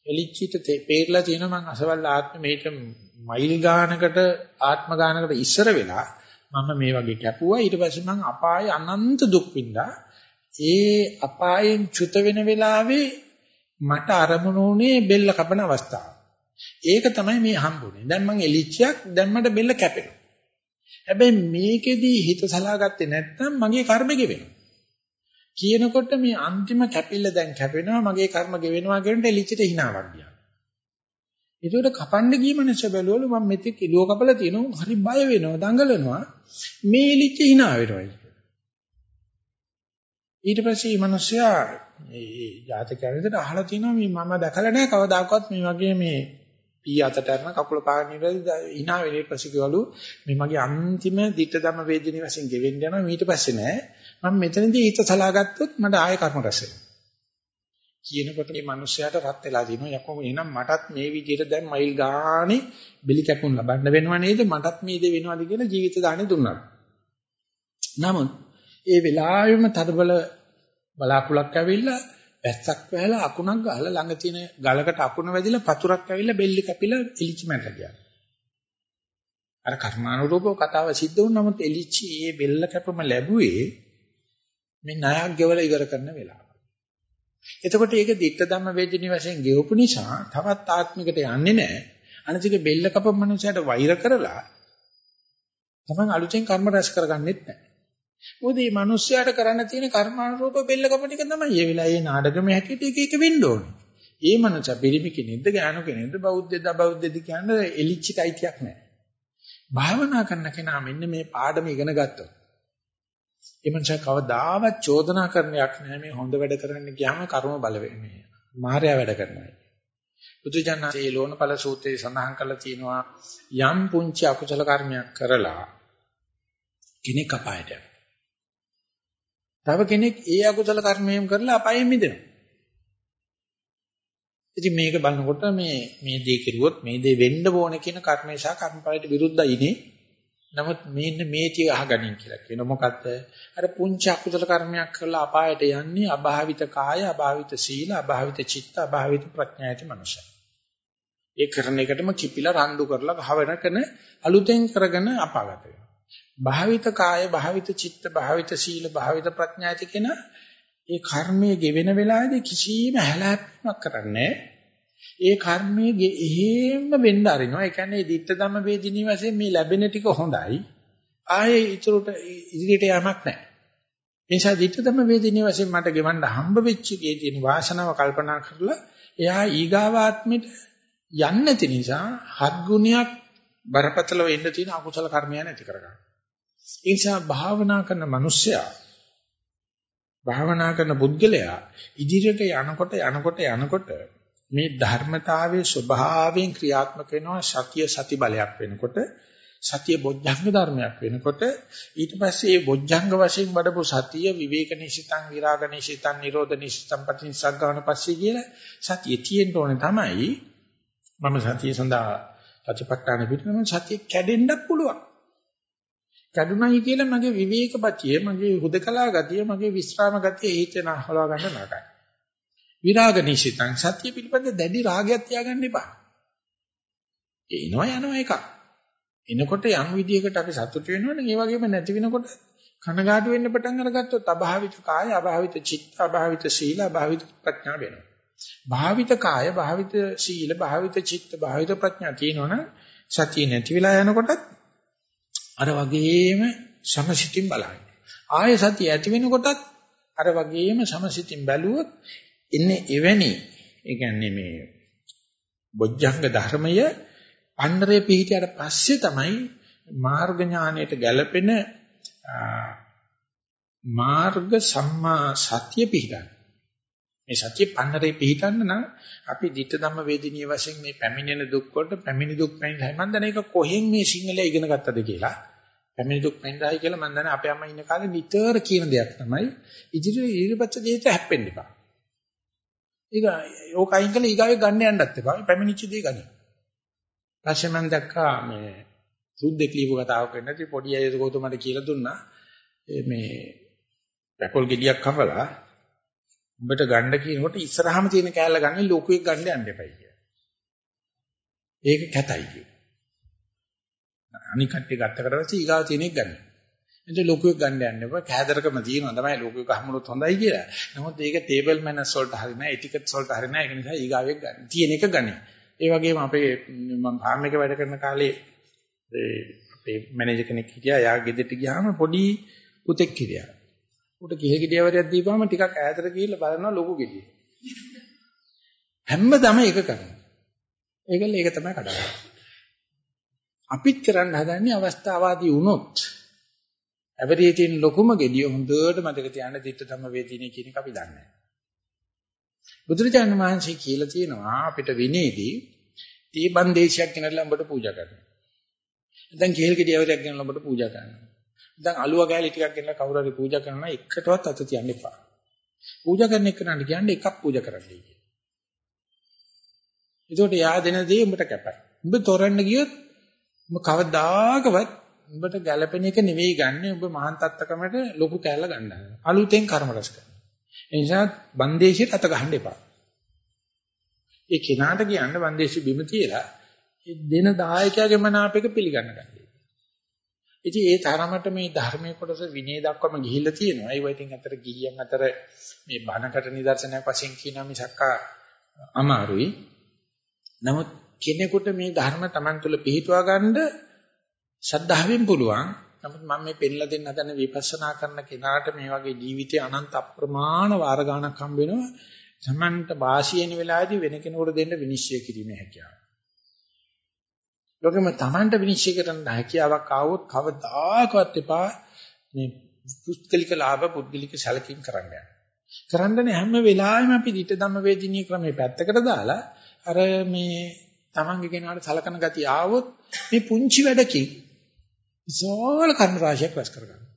එලිච්චිට පේරලා තියෙනවා මං අසවල් ආත්ම මේක මයිල් ගානකට ආත්ම ගානකට ඉස්සර වෙලා මම මේ වගේ කැපුවා ඊට පස්සේ මං අපායේ අනන්ත දුක් විඳා ඒ අපායෙන් චුත වෙන වෙලාවේ මට අරමුණු උනේ බෙල්ල කපන අවස්ථාව. ඒක තමයි මේ හම්බුනේ. දැන් මං එලිච්චියක් දැන් මට බෙල්ල කැපෙනවා. හැබැයි මේකෙදි හිත සලාගත්තේ නැත්නම් මගේ කර්ම ගෙවෙනවා. කියනකොට මේ අන්තිම කැපිල්ල දැන් කැපෙනවා මගේ කර්ම ගෙවෙනවා කියනට එලිච්චිට hinaවක් ගියා. ඒකට කපන්න ගිය මනස බැලුවලු මම මෙතෙක් ඉලුව කපලා තියෙනවා හරි බය වෙනවා දඟලනවා. මේ එලිච්ච hina වෙනවා ඊට පස්සේ මේ මිනිස්සයා මේ ජාතකයන් විදිහට අහලා තිනවා මේ මම දැකලා නැහැ කවදාකවත් මේ වගේ මේ පී අතට අරන කකුල පාගෙන ඉඳලා hina වෙලේ ප්‍රසිකවලු මේ මගේ අන්තිම ditta ධම්ම වේදිනේ වශයෙන් ගෙවෙන්න යනවා ඊට පස්සේ නෑ. මම මෙතනදී ඊට සලාගත්තොත් මට ආයෙ කර්ම රැස් වෙනවා. කියනකොට මේ මිනිස්සයාට රත් වෙලා දිනවා. යකෝ එහෙනම් මටත් මේ විදිහට දැන් මයිල් ගානේ බෙලි කැපුම් ලබන්න වෙනව නේද? මටත් මේ දේ වෙනවද කියලා ජීවිත දාණය දුන්නා. නමුත් ඒ වෙලාවෙම තදබල බලාකුලක් ඇවිල්ලා වැස්සක් වැහලා අකුණක් ගහලා ළඟ තියෙන ගලකට අකුණ වැදිලා පතුරක් ඇවිල්ලා බෙල්ල කැපිලා එලිච්ච මැට ගියා. අර කර්මානුරූපව කතාව සිද්ධ වුණ නමුත් එලිච්චි මේ බෙල්ල කැපම ලැබුවේ මේ ණයක් ගෙවලා ඉවර කරන වෙලාව. එතකොට ඒක ditta ධම්ම වේදිනී වශයෙන් ගෙවපු නිසා තවත් ආත්මිකට යන්නේ නැහැ. අනිතික බෙල්ල කපපු මනුස්සයට වෛර කරලා තමන් අලුතෙන් කර්ම රැස් කරගන්නෙත් නැහැ. මොකද මේ මිනිස්යාට කරන්න තියෙන කර්මානුරූප බෙල්ල කපන එක තමයි. ඒ වෙලාවේ නාටකමේ හැටියට එක එක වෙන්න ඕනේ. ඒ මනස පිරිමි කෙනෙක්ද ගානු කෙනෙක්ද බෞද්ධද අබෞද්ධද කියන්නේ එලිච්චිට අයිතියක් නැහැ. භාවනා කරන කෙනා මෙන්න මේ පාඩම ඉගෙන ගත්තොත් ඒ මනුෂයා කවදාවත් චෝදනා කරන්නයක් නැහැ මේ හොඳ වැඩ කරන්න ගියාම කර්ම බල වෙන්නේ. මායя වැඩ කරනවා. බුදුජානකේ ලෝණපල සූත්‍රයේ සඳහන් කරලා තියෙනවා යම් පුංචි අකුසල කර්මයක් කරලා කෙනෙක් අපායට යනවා. තව කෙනෙක් ඒ අකුසල කර්මයෙන් කරලා අපායෙන් මිදෙනවා. ඉතින් මේක බලනකොට මේ මේ දේ කෙරුවොත් මේ දේ වෙන්න ඕනේ කියන කර්මේ සහ කර්මඵලයට විරුද්ධයිනේ. නමුත් මේන්න මේ ටික අහගනින් කියලා කියන මොකද්ද? අර පුංචි අකුසල කර්මයක් කරලා අපායට යන්නේ අභාවිත කාය, අභාවිත සීල, අභාවිත චිත්ත, අභාවිත ප්‍රඥා ඇති මනුෂ්‍යය. ඒ කරන එකටම කිපිලා රණ්ඩු කරලා භාවනකන අලුතෙන් කරගෙන අපාගත වෙනවා. භාවිත කාය, භාවිත චිත්ත, භාවිත සීල, භාවිත ප්‍රඥා ඇති කෙනා ඒ කර්මයේ ගෙවෙන වෙලාවේදී කිසිම හැලහැප්පීමක් කරන්නේ ඒ කර්මයේ එහෙම වෙන්න අරිනවා. ඒ කියන්නේ ditta ධම්ම වේදිනී වශයෙන් මේ ලැබෙන ටික හොඳයි. ආයේ ඊටරට ඉදිරියට යamak නැහැ. ඒ නිසා ditta ධම්ම වේදිනී වශයෙන් මට ගෙවන්න හම්බ වෙච්ච එකේ තියෙන වාසනාව කල්පනා කරලා එයා ඊගාවාත්මෙට යන්නේ නැති නිසා හත් ගුණයක් බරපතලව එන්න තියෙන අකුසල කර්මය නැති කරගන්න. ඒ නිසා භාවනා කරන මිනිස්සයා භාවනා කරන පුද්ගලයා ඉදිරියට යනකොට යනකොට යනකොට මේ ධර්මතාවයේ ස්වභාවයෙන් ක්‍රියාත්මක වෙනවා සතිය සති බලයක් වෙනකොට සතිය බොජ්ජංග ධර්මයක් වෙනකොට. ඊට පස්සේ මේ බොජ්ජංග වශයෙන් වඩපු සතිය විවේක නිසිතං විරාග නිසිතං නිරෝධ නිසිතං පටිච්චසග්ගවන පස්සේ කියලා සතිය තියෙන්න ඕනේ තමයි. මම සතිය සඳහා සතිපට්ඨාන පිටුනම සතිය කැඩෙන්නත් පුළුවන්. කැඩුනයි කියලා මගේ විවේකපතිය, මගේ හුදකලා ගතිය, මගේ විස්රාම ගතිය හිතේන හලවා ගන්න නරකයි. විරාග නිසිතං සත්‍ය පිළිබඳ දැඩි රාගයක් තියාගන්න එපා. එනවා යනවා එකක්. එනකොට යම් විදියකට අපි සතුට වෙනවනේ ඒ වගේම නැති වෙනකොට කනගාටු වෙන්න පටන් අරගත්තොත් අභාවිත කාය, අභාවිත චිත්ත, අභාවිත සීල, අභාවිත ප්‍රඥා වෙනවා. භාවිත කාය, භාවිත සීල, භාවිත චිත්ත, භාවිත ප්‍රඥා තියෙනවනම් සතිය නැති වෙලා යනකොටත් අර වගේම සමසිතින් බලන්න. ආය සතිය ඇති වෙනකොටත් අර වගේම සමසිතින් බැලුවොත් ඉන්නේ එවැනි ඒ කියන්නේ මේ බොජ්ජංග ධර්මය අnder පිහිටියට පස්සේ තමයි මාර්ග ඥානයට ගැලපෙන මාර්ග සම්මා සත්‍ය පිහිටන්නේ. මේ සත්‍ය පන්නරේ පිහිටන්න නම් අපි ditta ධම්ම වේදිනිය වශයෙන් මේ පැමිණෙන දුක් වලට පැමිණි දුක් පැමිණලා මම දන්නේ ඒක කොහෙන් මේ සිංහලයේ ඉගෙන ගත්තද කියලා. පැමිණි දුක් පැමිණලායි කියලා මම දන්නේ අපේ අම්මා ඉන්න කාලේ නිතර කියන දෙයක් තමයි ඉදිරි ඊළපච්ච දෙයට හැප්පෙන්න එපා. ඒක ඕක අයින් කළා ඊගාවේ ගන්න යන්නත් එපා. පැමිණිච්ච දේ ගන්න. ඊපස්සේ මම දැක්කා මේ සුද්දෙක් ලියපු කතාවක් වෙන්නදී පොඩි අය ගෞතමට කියලා දුන්නා මේ පැපොල් ගෙඩියක් කපලා උඹට ගන්න කියනකොට ඉස්සරහම තියෙන කෑල්ල ගන්න ලොකුෙක් ගන්න යන්න එපයි කියලා. ඒක කැතයි කියලා. අනික් කට්ටිය ගත්තකට පස්සේ ඊගාව තියෙන එක ගන්න. එතකොට ලොකුෙක් ගන්න යන්න එපා. කෑදරකම තියෙනවා තමයි ලොකුෙක් අහමුනොත් හොඳයි කියලා. නමුත් ඒක ටේබල් මැනර්ස් වලට හරි නෑ, එටිකට්ස් වලට හරි නෑ. ඒක නිසා ඊගාවෙක් ගන්න. තියෙන එක ගන්න. ඒ වගේම අපේ මම ෆාම් එක වැඩ කරන කාලේ ඒ අපේ මැනේජර් කෙනෙක් හිටියා. යා ගෙදරට ගියාම පොඩි පුතෙක් හිටියා. උට කිහෙ ගෙඩියවරයක් දීපුවම ටිකක් ඈතට ගිහිල්ලා බලනවා ලොකු ගෙඩිය. හැමදම ඒක කරනවා. ඒකල ඒක තමයි කඩන්නේ. අපිත් කරන්න හදන්නේ අවස්ථාවාදී වුණොත් ඇවරේ තියෙන ලොකුම ගෙඩිය හොඳට මතක තියාගන්න දිට්ඨ ධම්ම වේදිනේ කියන එක අපි දන්නේ නැහැ. බුදුරජාණන් වහන්සේ කියලා තියෙනවා අපිට විනේදී තී බන්දේශයක් ගෙනල්ලා උඹට පූජා කරනවා. දැන් කේල් ගෙඩිය ඇවරයක් ගෙනල්ලා උඹට පූජා කරනවා. දැන් අලුව ගෑලි ටිකක් ගෙනල්ලා කවුරු හරි පූජා කරනවා එකටවත් අත තියන්න එපා. පූජා කරන එක නට කියන්නේ එකක් පූජා කරන්නයි කියන්නේ. ඒකට යා දෙන දේ උඹට කැපයි. උඹ තොරන්න ගියොත් උඹ කවදාකවත් උඹට ගැළපෙන එක නෙවෙයි ගන්නෙ උඹ මහාන් තත්ත්කමට ලොකු කැලල ගන්නවා. අලුතෙන් කර්ම රැස් කරනවා. ඒ නිසා බන්දේශයට අත ගහන්න එපා. ඒ කෙනාට කියන්න බන්දේශي බිම තියලා දෙන දායකයාගේ මනාපයක පිළිගන්න ගන්න. ඉතින් ඒ තරමට මේ ධර්මයේ කොටස විනය දක්වම ගිහිල්ලා තියෙනවා. ඒ වයිටින් අතර ගිහියන් අතර මේ බණකට නිදර්ශනයක් වශයෙන් කියනවා මිසක්කා අමාරුයි. නමුත් කෙනෙකුට මේ ධර්ම Taman තුල පිළිටුවා ගන්න ශද්ධාවෙන් පුළුවන්. නමුත් මම මේ පෙන්ලා දෙන්න හදන විපස්සනා කරන කෙනාට මේ වගේ ජීවිතේ අනන්ත අප්‍රමාණ වාර ගණක් හම්බ වෙනවා. Tamanට වාසියෙන වෙලාවේදී වෙන කෙනෙකුට දෙන්න විනිශ්චය කිරීමේ හැකියාව. ලෝකෙම Tamanට විනිශ්චය කරන්න හැකියාවක් ආවොත් කවදාකවත් එපා මේ පුස්තලික ලාභ පුද්ගලික සැලකීම් කරන්න යන්න. කරන්නනේ හැම වෙලාවෙම අපි ධිට ධම්ම වේදිනී ක්‍රමේ පැත්තකට දාලා අර මේ Tamange කෙනාට සලකන ගතිය ආවොත් මේ පුංචි වැඩකින් විශාල කර්ම රාශියක් රැස් කරගන්නවා.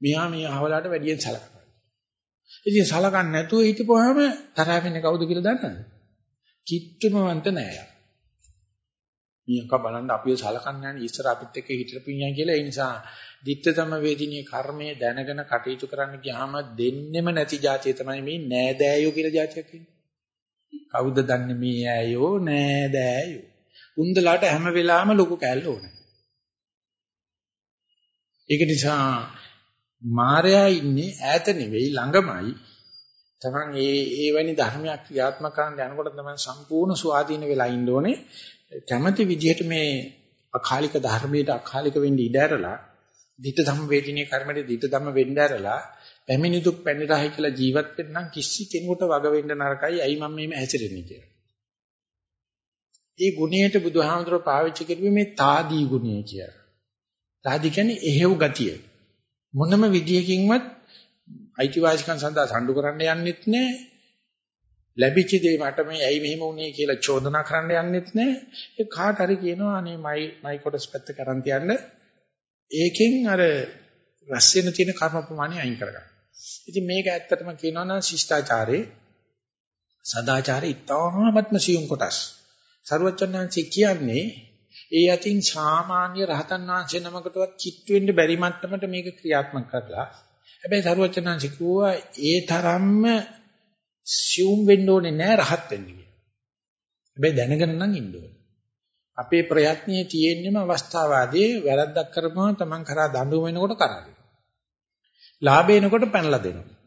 මෙහා මේ අහවලාට වැඩියෙන් සලකනවා. ඉතින් සලකන්නේ නැතුව හිටපුවාම තරහ වෙන්නේ කවුද කියලා දන්නවද? කිට්ටුමවන්ත නෑ. මීයක බලන්න අපිව සලකන්නේ නැහැ ඉස්සර අපිත් එක්ක හිටරපියන් කියලා ඒ නිසා ditta තම වේදිනිය කර්මයේ දැනගෙන කටයුතු කරන්න ගියාම දෙන්නෙම නැති જાතිය තමයි මේ නෑදෑයෝ කියලා જાතියක් කියන්නේ. කවුද දන්නේ මේ ඇයෝ නෑ දෑයෝ. උන්දලාට හැම වෙලාවෙම ලොකු කෑල්ල ඕනේ. ඒක නිසා මායя ඉන්නේ ඈත නෙවෙයි ළඟමයි. තමන් ඒ ඒ වැනි ධර්මයක් ක්‍රියාත්මක කරන්න යනකොට තමයි සම්පූර්ණ ස්වාධීන වෙලා ඉන්න ඕනේ. කැමැති විදිහට මේ අකාලික ධර්මයට අකාලික වෙන්න ඉඩ ඇරලා, ධිට ධම්ම වේදිනේ කර්මයේ ධිට ධම්ම වෙන්න ඇරලා පැමිණි දුක් පැනිරහයි කියලා ජීවත් වෙන්න නම් කිසි කෙනෙකුට වග වෙන්න නරකයි. ඇයි මම මේව හැසිරෙන්නේ කියලා. ඒ ගුණයට බුදුහාමුදුරුවෝ පාවිච්චි කරුවේ මේ తాදී ගුණය කියලා. తాදී කියන්නේ එහෙව් ගතිය. මොනම විදියකින්වත් අයිතිවාසිකම් සඳහා සම්ඩු කරන්න යන්නෙත් නැහැ. ලැබිච්ච දේ මට මේ ඇයි මෙහෙම වුනේ කියලා චෝදනා කරන්න යන්නෙත් නැහැ. ඒ කාට හරි කියනවා අනේ මයි මයි කොටස් පැත්ත කරන් තියන්න. ඒකෙන් අර රැස් වෙන තියෙන කර්ම ප්‍රමාණය අයින් කරගන්න. ඉතින් මේක ඇත්තටම කියනවා නම් ශිෂ්ටාචාරේ සදාචාරේ ඉතාමත්ම සියුම් කොටස්. සරුවචනාංශي කියන්නේ ඒ අතින් සාමාන්‍ය රහතන් වහන්සේ නමකටවත් කිට් වෙන්න බැරි මට්ටමට මේක ක්‍රියාත්මක කරලා හැබැයි සරුවචනාංශي කිව්වා ඒ තරම්ම සියුම් වෙන්න ඕනේ නෑ රහත් වෙන්න කියලා. හැබැයි දැනගෙන නම් ඉන්න ඕනේ. අපේ ප්‍රයත්නයේ තියෙන්නම අවස්ථාවාදී වැරද්දක් කරපුවම Taman කරා දඬුවම වෙනකොට කරා දෙනවා. ලාභ එනකොට පැනලා දෙනවා.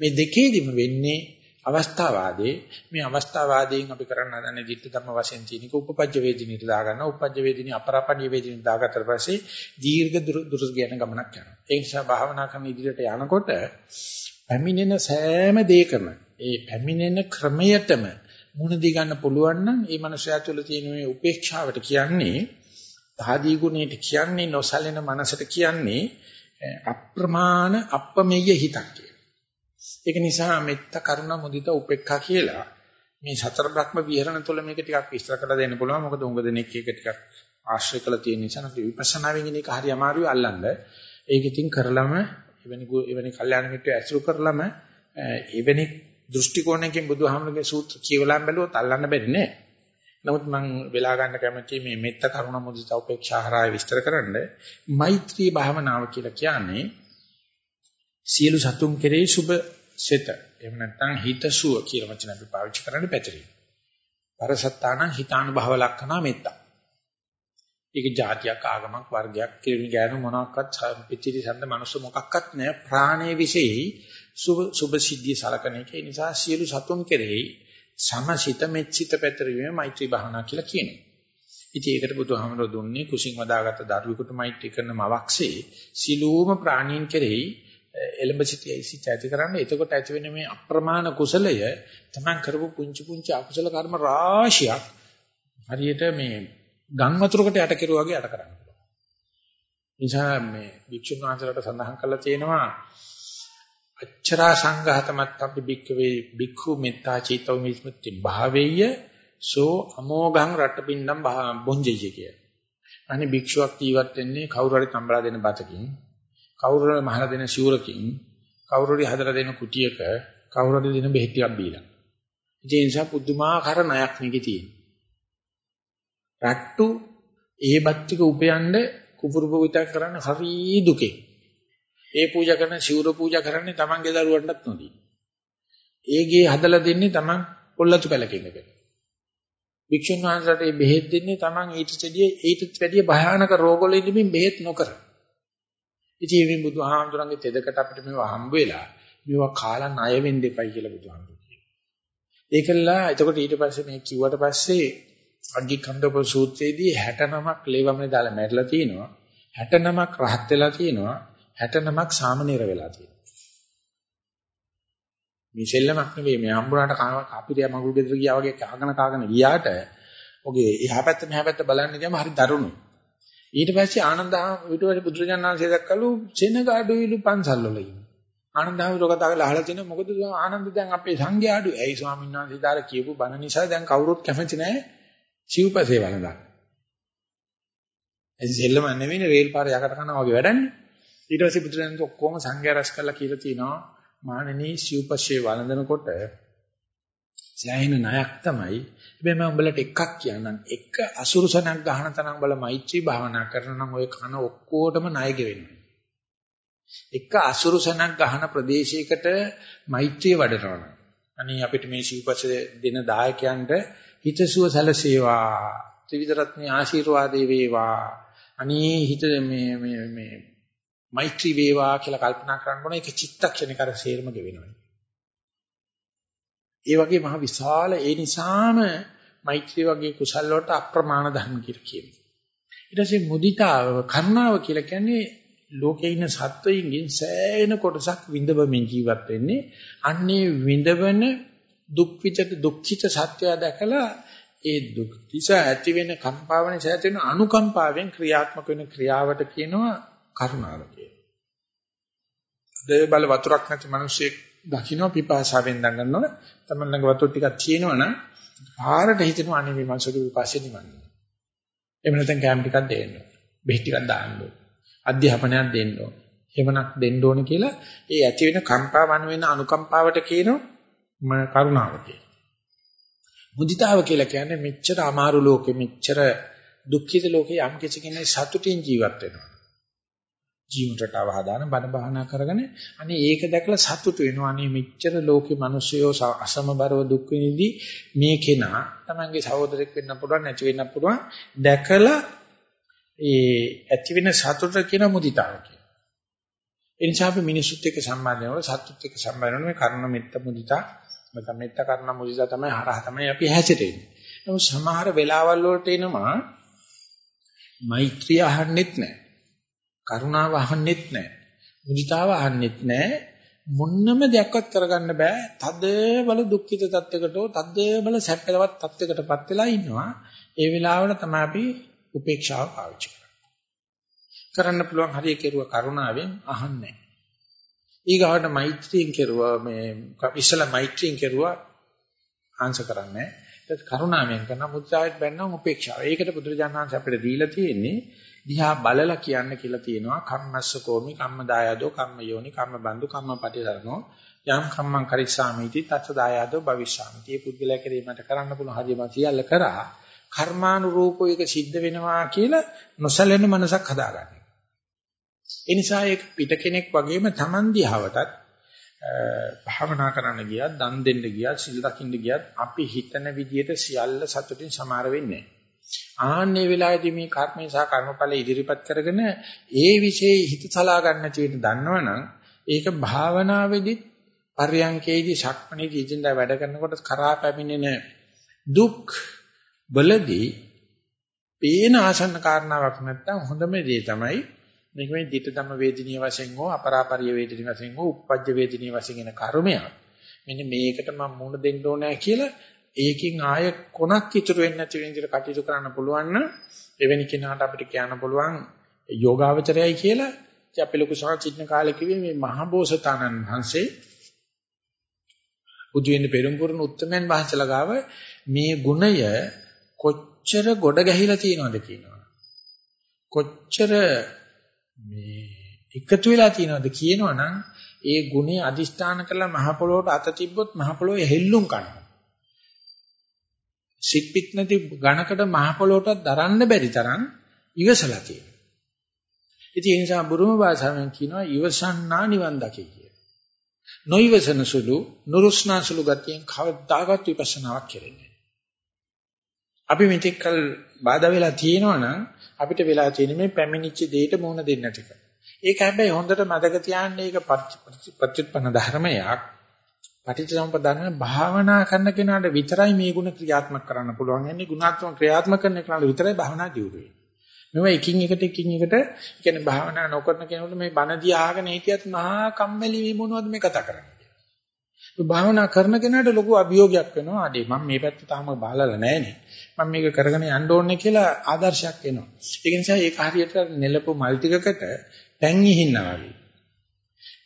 මේ දෙකේදිම වෙන්නේ අවස්ථාවාදී. මේ අවස්ථාවාදීන් අපි කරන්න හදන්නේ ධිට්ඨ ධම්ම වශයෙන් තියෙනක උපපජ්ජ වේදිනියට දාගන්න. උපපජ්ජ වේදිනිය අපරාපණ්‍ය වේදිනියට දාගත්තට පස්සේ දීර්ඝ දුර ගියන ගමනක් යනවා. ඒ නිසා භාවනා කරන ඉදිරියට යනකොට පැමිණෙන සෑම දෙයකම ඒ පැමිණෙන ක්‍රමයටම මුණ දී ගන්න පුළුවන් නම් ඒ මනුස්සයා තුළ තියෙන මේ උපේක්ෂාවට කියන්නේ ධාදී ගුණයට කියන්නේ නොසලෙන මනසට කියන්නේ අප්‍රමාණ අප්පමෙය හිතක් කියලා. ඒක නිසා මෙත්ත කරුණ මුදිත උපේක්ඛා කියලා මේ සතර බ්‍රහ්ම විහරණ තුළ මේක ටිකක් විස්තර කරලා දෙන්න පුළුවන්. මොකද උඟ දෙනෙක් එක ටිකක් ආශ්‍රය කළ තියෙන නිසා අපි විපස්සනාවෙන් ඉන්නේ හරි අමාරුයි අල්ලන්න. ඒක ඉතින් කරලම එවැනි එවැනි කල්යාණ මිත්‍ර ඇසුරු කරලම එවැනි දෘෂ්ටි කෝණයකින් බුදුහාමුදුරගේ සූත්‍ර කියවලා බැලුවොත් අල්ලන්න බැරි නෑ. නමුත් මම වෙලා ගන්න කැමති මේ මෙත්ත කරුණ මුදිත උපේක්ෂා හරහා විස්තර කරන්න. මෛත්‍රී භාවනාව කියලා කියන්නේ සියලු සතුන් කෙරෙහි සුබ සිත. එහෙම නැත්නම් හිතසුව කියලා වචන අපි පාවිච්චි කරන්නේ පැතිරෙන. පරසත්තාන හිතානුභව ලක්ෂණා මෙත්තා. ඒක જાතියක් ආගමක් වර්ගයක් කිරි ගෑනු මොනක්වත් පිටිරි සඳ මනුස්ස මොකක්වත් නැහැ ප්‍රාණයේ විශේෂයි සුභ සුභ සිද්ධිය සලකන එක. ඒ නිසා සියලු සතුන් කෙරෙහි සමසිත මෙච්චිත පැතිරීමේ මෛත්‍රී භාවනා කියලා කියනවා. ඉතින් ඒකට බුදුහාමර දුන්නේ කුසින් වදාගත්ත දරුවෙකුට මෛත්‍රී කරන මවක්සේ සිලූම ප්‍රාණීන් කෙරෙහි එලඹ සිටියයි සිට ඇති කරන්නේ එතකොට ඇති වෙන මේ අප්‍රමාණ කුසලය තමන් කරපු පුංචි පුංචි අකුසල කර්ම රාශියක් හරියට මේ ගම් වතුරකට යට කෙරුවා වගේ යට කරන්න පුළුවන්. නිසා මේ වික්ෂුන් වහන්සේලාට සඳහන් කරලා තියෙනවා අච්චරා සංඝාතමත් අපි බික්කවේ බික්ඛු මෙත්තා චීතෝ මිස්මති භාවෙය්‍ය සෝ අමෝඝං රට්ටපින්නම් බොංජෙය කිය. අනේ භික්ෂුවක් ජීවත් වෙන්නේ කවුරු හරි තම්බලා දෙන බතකින් කවුරු හරි මහලා දෙන සිවුරකින් කවුරු හරි හදලා දෙන කුටියක කවුරු හරි දෙන බෙහෙත් ටිකක් බීලා. ඒ නිසා පුදුමාකාර ණයක් මේකේ තියෙනවා. රට්ටු ඒ බත්තික උපයන්න කුපුරු පූජා කරන්න හරි දුකේ. ඒ පූජා කරන සිවුර පූජා කරන්නේ Tamange දරුවන්ටත් නොදී. ඒගේ හදලා දෙන්නේ Taman පොල්ලතු පැලකින්ද. වික්ෂුන් වහන්සේට මේ බෙහෙත් දෙන්නේ Taman ඊට වැඩිය ඊට වැඩිය භයානක රෝගවල ඉඳමින් බෙහෙත් නොකර. ඉතින් මේ බුදුහාමුදුරන්ගේ තෙදකට අපිට මේවා හම්බ වෙලා මේවා කාලා ණය වෙන්න එපයි කියලා බුදුහාමුදුරු කියනවා. ඒකලා එතකොට ඊට පස්සේ මේ කිව්වට පස්සේ අග්ගිකන්දප සූත්‍රයේදී 69ක් ලේවමනේ දාලා මැරිලා තිනවා. 69ක් රහත් වෙලා තිනවා. 69ක් සාමනීර වෙලා තියෙනවා. මේ සෙල්ලමක් නෙවෙයි මේ හම්බුනාට අපිට මගුල් ගෙදර ගියා වගේ කාගෙන කාගෙන ගියාට ඔගේ එහා පැත්ත මෙහා පැත්ත බලන්න ගියාම හරි දරුණුයි. ඊට පස්සේ ආනන්දහම ඊට පස්සේ බුදුරජාණන් වහන්සේ දැක්කලු සෙනග අඩුවිලු පන්සල් වල ඉන්නේ. ආනන්දහම කතා කරලා අහලා තිනවා මොකද ආනන්ද දැන් අපේ සංඝයා අඩු. ඇයි ස්වාමීන් වහන්සේ දාර කියපු බණ නිසා දැන් කවුරුත් කැමති නැහැ සිව්පසේ වළඳන්න. ඒ සෙල්ලම නෙවෙයිනේ රේල් පාර යකට කරනවා වගේ වැඩන්නේ. ඊට පස්සේ බුදුරජාණන් ඔක්කොම සංඝයා රැස් කරලා කියලා තිනවා මානනී සිව්පසේ වළඳනකොට සෑහෙන ණයක් තමයි. හැබැයි මම උඹලට එකක් කියන්නම්. එක අසුරුසනක් ගහන තරම් බල මෛත්‍රී භාවනා කරන නම් ඔය කන ඔක්කොටම ණය ගෙවෙනවා. එක අසුරුසනක් ගහන ප්‍රදේශයකට මෛත්‍රිය වඩනවා. අනේ අපිට මේ ශීපස දෙන දායකයන්ට හිතසුව සැලසේවා. ත්‍රිවිධ රත්නේ ආශිර්වාදේ වේවා. අනේ හිත මේ මේ මේ මෛත්‍රී වේවා කියලා කල්පනා කරන්න ඕන ඒක චිත්තක්ෂණික අර සේරම ගෙවෙනවා. ඒ වගේ මහ විශාල ඒ නිසාම මෛත්‍රී වගේ කුසල් වලට අප්‍රමාණ ධර්ම කියලා කියනවා. ඊට පස්සේ මුදිතාව කරුණාව කියලා කියන්නේ ලෝකේ ඉන්න සත්වයින්ගෙන් සෑහෙන කොටසක් විඳවමින් ජීවත් වෙන්නේ. අන්නේ විඳවන දුක් විචක දුක්ඛිත සත්‍යය දැකලා ඒ දුක් නිසා ඇති වෙන කම්පාව නිසා ඇති වෙන අනුකම්පාවෙන් ක්‍රියාත්මක වෙන ක්‍රියාවට කියනවා කරුණාව කියලා. දේ බල වතුරක් නැති මිනිස්සෙක් දකින්න පිපාසාවෙන් දඟනවා. තමන් ළඟ වතුර ටිකක් තියෙනවනම් පාරට හිතෙනවා අනේ මේ මිනිස්සුගේ පිපාසෙ නිවන්නේ. එහෙම නැත්නම් කැම් ටිකක් දෙන්න. බෙහෙත් ටිකක් දාන්න ඕන. අධ්‍යාපනයක් දෙන්න ඕන. එහෙමනක් දෙන්න ඕන කියලා ඒ ඇති වෙන කම්පා වන වෙන අනුකම්පාවට කියනවා කරුණාව කියලා. මුදිතාව කියලා කියන්නේ මෙච්චර අමාරු ලෝකෙ මෙච්චර දුක්ඛිත ලෝකේ යම් කිසි කෙනෙක් සතුටින් ජීවත් වෙනවා. ජීවිත රටාව හදාන බණ බහනා කරගෙන අනේ ඒක දැකලා සතුට වෙනවා. අනේ මෙච්චර ලෝකේ මිනිස්සුયો අසමබරව දුක් විඳි මේ කෙනා තමන්ගේ සහෝදරෙක් වෙන්න පුළුවන් නැති වෙන්න පුළුවන් දැකලා ඒ ඇති වෙන සතුට කියන මුදිතාව කියන. ඒ නිසා අපි මිනිසුත් එක්ක සම්බන්ධ වෙනකොට සතුත් එක්ක සම්බන්ධ වෙනකොට මේ කර්ණ මෙත්ත මුදිතා නැත්නම් මෙත්ත කර්ණ මුදිතා තමයි හරහ තමයි අපි හැසිරෙන්නේ. නමුත් සමහර වෙලාවල් වලට එනවා මෛත්‍රිය අහන්නෙත් නැහැ. කරුණාව අහන්නෙත් නැහැ. මුදිතාව අහන්නෙත් නැහැ. මොන්නම දෙයක්වත් කරගන්න බෑ. තද බල දුක්ඛිත තත්යකටෝ තද බල සැපලවත් තත්යකටපත් වෙලා ඉන්නවා. ඒ වෙලාවල තමයි අපි උපේක්ෂාව පාවිච්චි කරන්න පුළුවන් හරිය කෙරුව කරුණාවෙන් අහන්නේ ඊගාවට මෛත්‍රියෙන් කෙරුවා මේ ඉස්සලා මෛත්‍රියෙන් කෙරුවා ආන්සර් කරන්නේ ඒක කරුණාවෙන් කරන මුද්‍රාවෙත් බැන්නම් උපේක්ෂාව. ඒකට බුදුරජාණන් අපිට දීලා තියෙන්නේ දිහා බලලා කියන්න කියලා තියෙනවා කම්මස්ස කෝමි කම්මදායදෝ කම්මයෝනි කම්මබන්දු කම්මපටිසරණෝ යම් කම්මං කරිස්සාමිති තත්ස දායදෝ භවිෂාමිති. මේ පුද්ගලයා කෙරෙහිමට කරන්න පුළුවන් හරිය මම සියල්ල කරා කර්මානුරූපව ඒක සිද්ධ වෙනවා කියලා නොසැලෙන මනසක් හදාගන්න. ඒ නිසා ඒක පිට කෙනෙක් වගේම Taman දිහාවටත් භාවනා කරන්න ගියත්, දන් දෙන්න ගියත්, සිල් රකින්න ගියත් අපි හිතන විදිහට සියල්ල සතුටින් සමාර වෙන්නේ ආන්නේ වෙලාවේදී මේ කර්මේ සහ කර්මඵල ඉදිරිපත් කරගෙන ඒ વિશેයි හිත සලා ගන්න තියෙන දන්නවනම් ඒක භාවනාවේදී පර්යංකේදී ශක්මණේදී ඉදින්දා වැඩ කරනකොට කරා පැමිණෙන දුක් වලදී පේන ආසන්න කාරණාවක් නැත්තම් හොඳම දේ තමයි මේක මේ ditta ධම්ම වේදිනිය වශයෙන් හෝ අපරාපරිය වේදිනිය වශයෙන් හෝ uppajja වේදිනිය වශයෙන් එන කර්මයක්. මෙන්න මේකට මම මුණ දෙන්න ඕනෑ කියලා ඒකෙන් ආය කොනක් ඉතුරු වෙන්නේ නැති වෙන විදිහට කටයුතු කරන්න පුළුවන් නම් එවැනි කෙනාට අපිට කියන්න පුළුවන් යෝගාවචරයයි කියලා ඉතින් අපි ලොකු සංචිත්න කාලේ කිව්වේ මේ මහබෝසතාණන් වහන්සේ බුදු වෙන්න පෙරම්පුරන උත්තමයන් වහන්සේලා ගාව මේ ගුණය කොච්චර ගොඩ ගැහිලා තියෙනවද කියනවා. කොච්චර මේ එකතු වෙලා තියෙනවද කියනවනම් ඒ ගුණේ අදිෂ්ඨාන කළා මහ පොළොවට අත තිබ්බොත් මහ පොළොවේ හෙල්ලුම් කරනවා. සිත්පිට නැති ඝනකට මහ පොළොවට දරන්න බැරි තරම් ඉවසලා තියෙනවා. ඉතින් ඒ නිසා බුරුම භාෂාවෙන් කියනවා ඉවසන්නා නිවන් දකි කියලා. නොයිවසන සුළු නුරුස්නා සුළු ගතියෙන් කවදාකවත් විපස්සනාවක් කෙරෙන්නේ අපි මෙතෙක් කල බාධා වෙලා තියෙනවා නම් අපිට වෙලා තියෙන මේ පැමිණිච්ච දෙයට මුහුණ දෙන්න නැති එක. ඒක හැබැයි හොඳට මතක තියාගන්න ඒක ප්‍රතිඋත්පන්න ධර්මයක්. පටිච්චසමුප්පාදන භාවනා කරන කෙනාට විතරයි මේ ගුණ ක්‍රියාත්මක කරන්න පුළුවන්. යන්නේ ගුණාත්මක ක්‍රියාත්මක කරන කෙනාට විතරයි භාවනා දියුණු වෙන්නේ. මේවා එකින් එකට එකින් එකට කියන්නේ භාවනා නොකරන කෙනෙකුට මේ බණ දිහා අහගෙන හිටියත් මහා කම්මැලි මේ මොනවද මේ කතා කරන්නේ. භාවනා කරන කෙනාට ලොකු අභියෝගයක් වෙනවා. අඩේ මම මේ පැත්ත තාම බලලා නැහැනේ. මම මේක කරගෙන යන්න ඕනේ කියලා ආදර්ශයක් එනවා. ඒක නිසා ඒක හරියට නෙලපු මල් ටිකකට පැන් ඉහින්නා වගේ.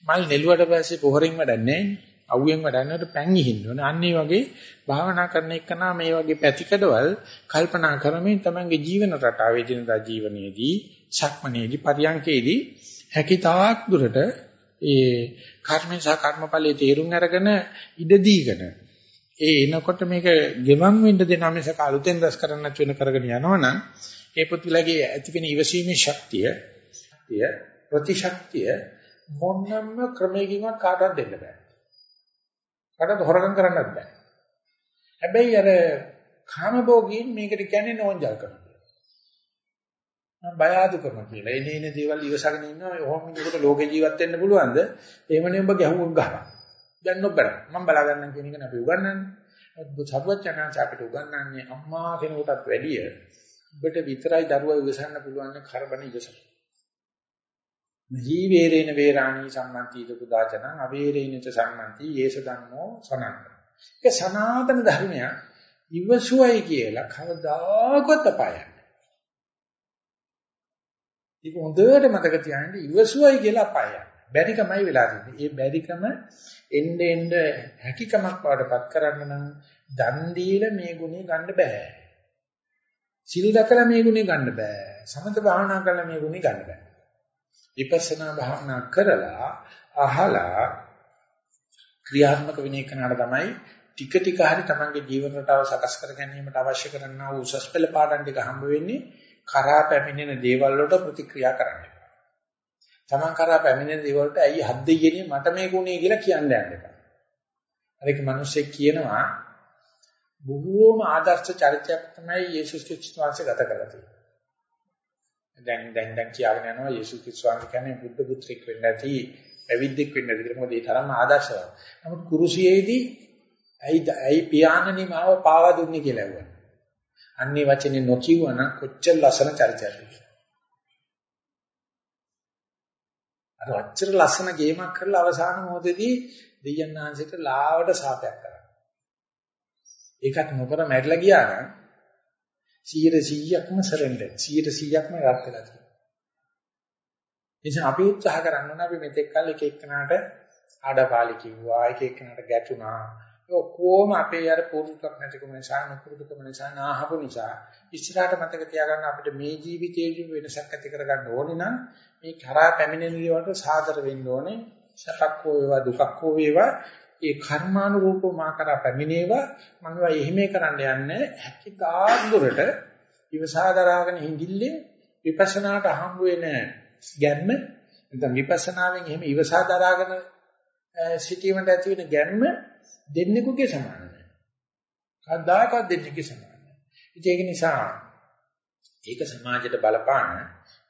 මල් නෙළුවට පස්සේ පොහොරින් වැඩක් නැහැ. අවුවෙන් වැඩන්නට පැන් ඉහින්න ඕනේ. අන්න ඒ වගේ භාවනා කරන එකනා මේ වගේ පැතිකඩවල් කල්පනා කරමින් තමන්ගේ ජීවන රටාවේ දිනදා ජීවනයේදී, ශක්මනේදී, පරියන්කේදී හැකිතාක් දුරට ඒ කර්මෙන් සහ කර්මඵලයේ තේරුම් අරගෙන ඉඩ දීගෙන ඒ එනකොට මේක ගෙවන් වෙන්න දෙන මිසක අලුතෙන් දැස් කරන්න නැති වෙන කරගෙන යනවනම් ඒ පුත්ලගේ ඇති වෙන ඉවසීමේ ශක්තිය ප්‍රතිශක්තිය මොනම ක්‍රමයකින්වත් කාටවත් දෙන්න බෑ. කඩට හොරගම් කරන්නත් බෑ. හැබැයි අර කාමභෝගීන් මේකට කියන්නේ නෝන්ජල්කම. මම බය අඩුකම කියලා. එනේ එනේ දේවල් ඉවසගෙන ඉන්නවා. ඔහොම ඉන්නකොට ලෝකේ ජීවත් වෙන්න පුළුවන්ද? එහෙමනේ ඔබ ගැහුවක් ගහනවා. දැන් නොබර. මම බලා ගන්නම් කියන එක අපි උගන්වන්නේ. සර්වඥාන්ස අපිට උගන්වන්නේ අම්මා කෙනෙකුටත් වැඩිය ඔබට විතරයි දරුවා ඉවසන්න පුළුවන් කරබන ඉවසන. ජීවේරේන වේරාණී සම්මන්ති දුදාචන අවේරේනච සම්මන්ති යේස ධම්මෝ සනන්ත. ඒක සනාතන ධර්මයක් ඉවසුවයි කියලා කවදාකවත් අපායයි. ඒක හොඳට මතක තියාගන්න ඉවසුවයි කියලා අපායයි. බැරිකමයි වෙලා තියෙන්නේ. ඒ බැරිකම එන්න එන්න හැකියකමක් වඩපත් කරන්න නම් දන් දීලා මේ ගුණය ගන්න බෑ. සිල් දකලා මේ ගුණය ගන්න බෑ. සමත භාවනා කරලා මේ ගුණය ගන්න බෑ. විපස්සනා භාවනා කරලා අහලා ක්‍රියාත්මක වෙන එකනට තමයි ටික ටික හරි තමන්ගේ ජීවන රටාව සකස් කර ගැනීමට අවශ්‍ය කරනා වූ උසස් පෙළ පාඩම් ටික හම්බ වෙන්නේ කරා පැමිණෙන දේවල් වලට ප්‍රතික්‍රියා කරන්න. තමන් කරා පැමිණෙන දේවල් වලට ඇයි හත් දෙයියනේ මට මේක උනේ කියලා කියන්න යන්න එපා. අර එක මිනිස්සෙක් කියනවා බොහෝම ආදර්ශ චරිතයක් තමයි යේසුස් ක්‍රිස්තුස් වහන්සේ ගත කරලා තියෙන්නේ. දැන් දැන් දැන් කියගෙන යනවා යේසුස් ක්‍රිස්තුස් වහන්සේ කියන්නේ බුද්ධ පුත්‍රෙක් වෙන්න ඇති, පැවිද්දෙක් වෙන්න ඇති කියලා මොකද ඒ තරම්ම ආදර්ශවත්. නමුත් කුරුසියේදී ඇයි ඇයි පියාණනි මාව පාවා දුන්නේ කියලා ඇහුවා. අන්නේ වචනේ නොකියුවනම් කොච්චර ලස්සන චරිතයක්ද අර අච්චර ලස්සන ගේමක් කරලා අවසාන මොහොතේදී දෙයයන් ආංශයට ලාවට සාපයක් කරා. ඒකත් නොකර මැරිලා ගියා නම් 100%ක්ම සරෙන්ඩර් 100%ක්ම රත් වෙලා තියෙනවා. එනිසා අපි උත්සාහ කරන්න ඕන අපි මෙතෙක් කල් එක එක්කනට ආඩපාලි කිව්වා එක එක්කනට ගැටුණා. ඔක්කොම අපේ අර පුරුදුකම් නැතිකම නිසා නුපුරුදුකම නිසා නාහපු නිසා ඉස්සරහට මතක තියාගන්න අපිට මේ ජීවිතයේදී වෙනසක් ඇති කරගන්න ඕනේ නම් මේ කරා පැමිණෙන දේවල්ට සාදර වෙන්න ඕනේ. සැපක් හෝ වේවා දුකක් හෝ වේවා. ඒ කර්මානුරූපව මා කරා පැමිණේවා මම ඒවා එහෙම කරන්න යන්නේ හැකිතාක් දුරට ඉවසා දරාගෙන හිඳිල්ලේ විපස්සනාට හම්බ වෙන ගැම්ම නැත්නම් විපස්සනාවෙන් එහෙම ඉවසා දරාගෙන සිටීමට ඇති වෙන ගැම්ම දෙන්නෙකුගේ සමාන නැහැ. කවදාකවත් දෙන්නෙකුගේ සමාන නැහැ. ඒක නිසා ඒක සමාජයට බලපාන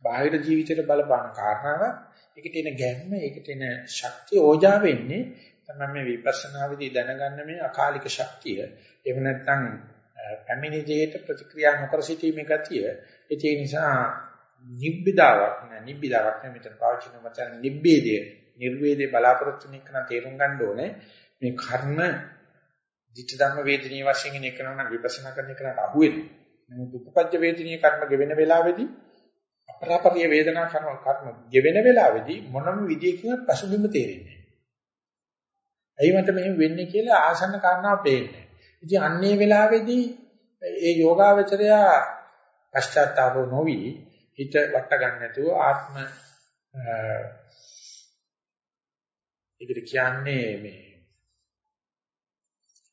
බාහිර ජීවිතයට බලපාන කාරණාවක්. ඒකට එන ගැම්ම, ඒකට එන ශක්තිය ඕජා වෙන්නේ තමයි මේ විපස්සනාවේදී දැනගන්න මේ අකාලික ශක්තිය. එහෙම නැත්නම් පැමිණි දෙයට ප්‍රතික්‍රියා නොකර සිටීමේ ගතිය. ඒ නිසා නිබ්බිදාවක් නෑ නිබ්බිදාවක් නෑ මෙතන පාවිච්චි කරන වචන නිබ්බේදය නිර්වේදේ බලාපොරොත්තු වෙන එක තේරුම් ගන්න ඕනේ මේ කර්ම ditta ධම්ම වේදිනිය වශයෙන් ඉන්න එක නම් විපස්සනා කරන එකට අහු වෙනවා. නමුත් උපපජ්ජ වේදිනිය කර්ම ගෙවෙන වෙලාවේදී අපරාපරිය වේදනා කර්ම කර්ම ගෙවෙන වෙලාවේදී මොනම විදියකින්වත් පසුබිම තේරෙන්නේ නැහැ. ඇයි මට මෙහෙම වෙන්නේ කියලා ආසන්න කාරණා පේන්නේ. ඉතින් අන්නේ වෙලාවේදී ඒ යෝගාවචරය පශ්චාත්තාප නොවි හිත වට ගන්න නැතුව ආත්ම ඒකට කියන්නේ මේ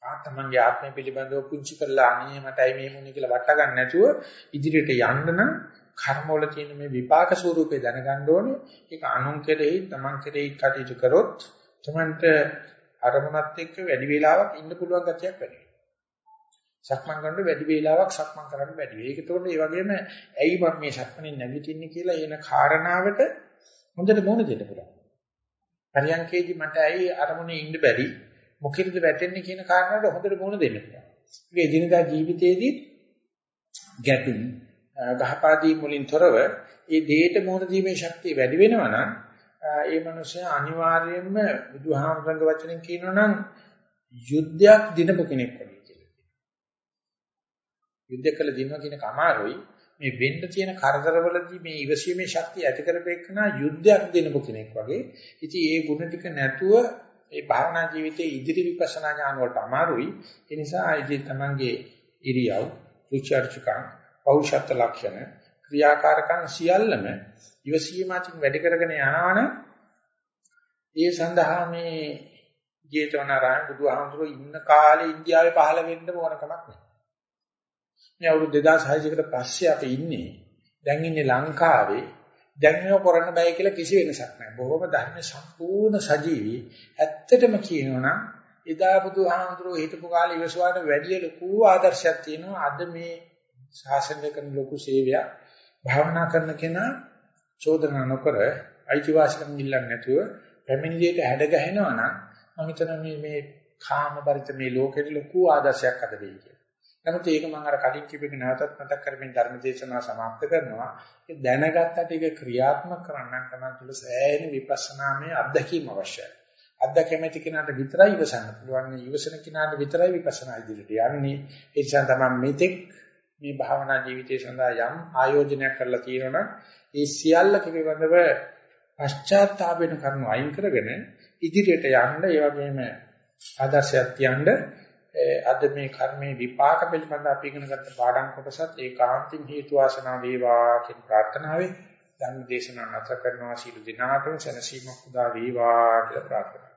ආත්මංගේ ආත්මය පිළිබඳව පුංචි කරලා අනේ මටයි මේ මොන්නේ කියලා වට ගන්න නැතුව ඉදිරියට යන්න නම් කර්ම වල තියෙන මේ විපාක ස්වරූපේ දැනගන්න ඕනේ. ඒක අනුන් කෙරෙහි, තමන් කෙරෙහි කටයුතු කරොත් තමන්ට අරමුණත් එක්ක වැඩි වේලාවක් ඉන්න පුළුවන් ගතියක් වැඩි වෙනවා. සක්මන් කරනකොට වැඩි වේලාවක් සක්මන් කරන්න බැරි වෙයි. ඒක උඩ ඒ වගේම ඇයි මම මේ සක්මනේ නැගිටින්නේ කියලා එන කාරණාවට හොඳට මොන දෙන්න පුළුවන්. පරියන්කේදී මට ඇයි අරමුණේ ඉන්න බැරි? මොකෙන්ද වැටෙන්නේ කියන කාරණාවට හොඳට මුහුණ දෙන්න පුළුවන්. ඒ දිනදා ජීවිතයේදී ගැටුම් ගහපාදී මුලින් තොරව ඒ දෙයට මුහුණ දීමේ ශක්තිය වැඩි වෙනවා නම් ඒ මනුස්සයා අනිවාර්යයෙන්ම බුදුහාමරංග වචනෙන් කියනවා නම් යුද්ධයක් දිනපු කෙනෙක් වගේ කියලා. යුද්ධ කළ දිනවා කියන කමාරුයි මේ වෙන්න තියෙන කරදරවලදී මේ ඉවසීමේ ශක්තිය ඇති කරපෙන්නා යුද්ධයක් දිනපු කෙනෙක් වගේ. ඉතින් ඒ ගුණ ටික නැතුව ඒ භාවනා ජීවිතයේ ඉදිරි විපස්සනා ඥාන වලට අමාරුයි. ඒ නිසා ඉතින් තමන්ගේ ඉරියව්, රුචර්චකම්, පෞෂත්ව ලක්ෂණ, ක්‍රියාකාරකම් සියල්ලම ඉවසීමකින් වැඩි කරගෙන යනවනම් ඒ සඳහා මේ ජේතවනාරායන බුදුහාමුදුරුවෝ ඉන්න කාලේ ඉන්දියාවේ පහළ වෙන්න ඕන කමක් නැහැ. මේ අවුරුදු 2600කට පස්සේ අපි ඉන්නේ. දැන් ඉන්නේ ලංකාවේ දැන් මේක කරන්න බෑ කියලා කිසි වෙනසක් නැහැ. බොහොම ධර්ම සම්පූර්ණ සජීවී. ඇත්තටම කියනවනම් එදා බුදුහාමුදුරුවෝ හිටපු කාලේ ඉවසුවාට වැඩි ලොකු ආදර්ශයක් තියෙනවා. අද මේ ශාසනය කරන ලොකු සේවයක් භාවනා කරන කෙනා චෝදනා නොකර අයිතිවාසිකම් ඉල්ලන්නේ නැතුව පැමිණිලියට හැඩ ගැහෙනවා නම් මම හිතනවා මේ මේ කාම බරිත මේ ලෝකෙට ලොකු ආදර්ශයක් අද වෙයි කියලා. නමුත් ඒක මම අර කලින් කිව්ව එක නැවතත් මතක් කරමින් ධර්මදේශනා සමාප්ත කරනවා. ඒ දැනගත්තට ඒක ක්‍රියාත්මක කරන්න තමයි තුල සෑහෙන විපස්සනාමය අත්දැකීම අවශ්‍යයි. අත්දැකීමති කෙනාට විතරයි ඉවසන්න පුළුවන්. ඉවසන කෙනාට විතරයි විපස්සනා ඉදිරියට යන්නේ. ඒ නිසා තමයි මෙතෙක් මේ භාවනා ජීවිතය සඳහා යම් ආයෝජනයක් කරලා තියෙනවා ඒ සියල්ල පිළිබඳව පශ්චාත්තාප වෙන කරුණු අයින් කරගෙන ඉදිරියට යන්න ඒ වගේම ආදර්ශයක් තියන්න අද මේ කර්මයේ විපාක පිළිබඳ අපි ඉගෙන ගත්ත පාඩම් කොටසත් ඒකාන්තින් හේතු වාසනා වේවා කියන ප්‍රාර්ථනාවෙන් ධර්ම දේශනාව නැවත කරනවා. සීල දිනාටම සනසීමක් උදා වේවා කියලා ප්‍රාර්ථනා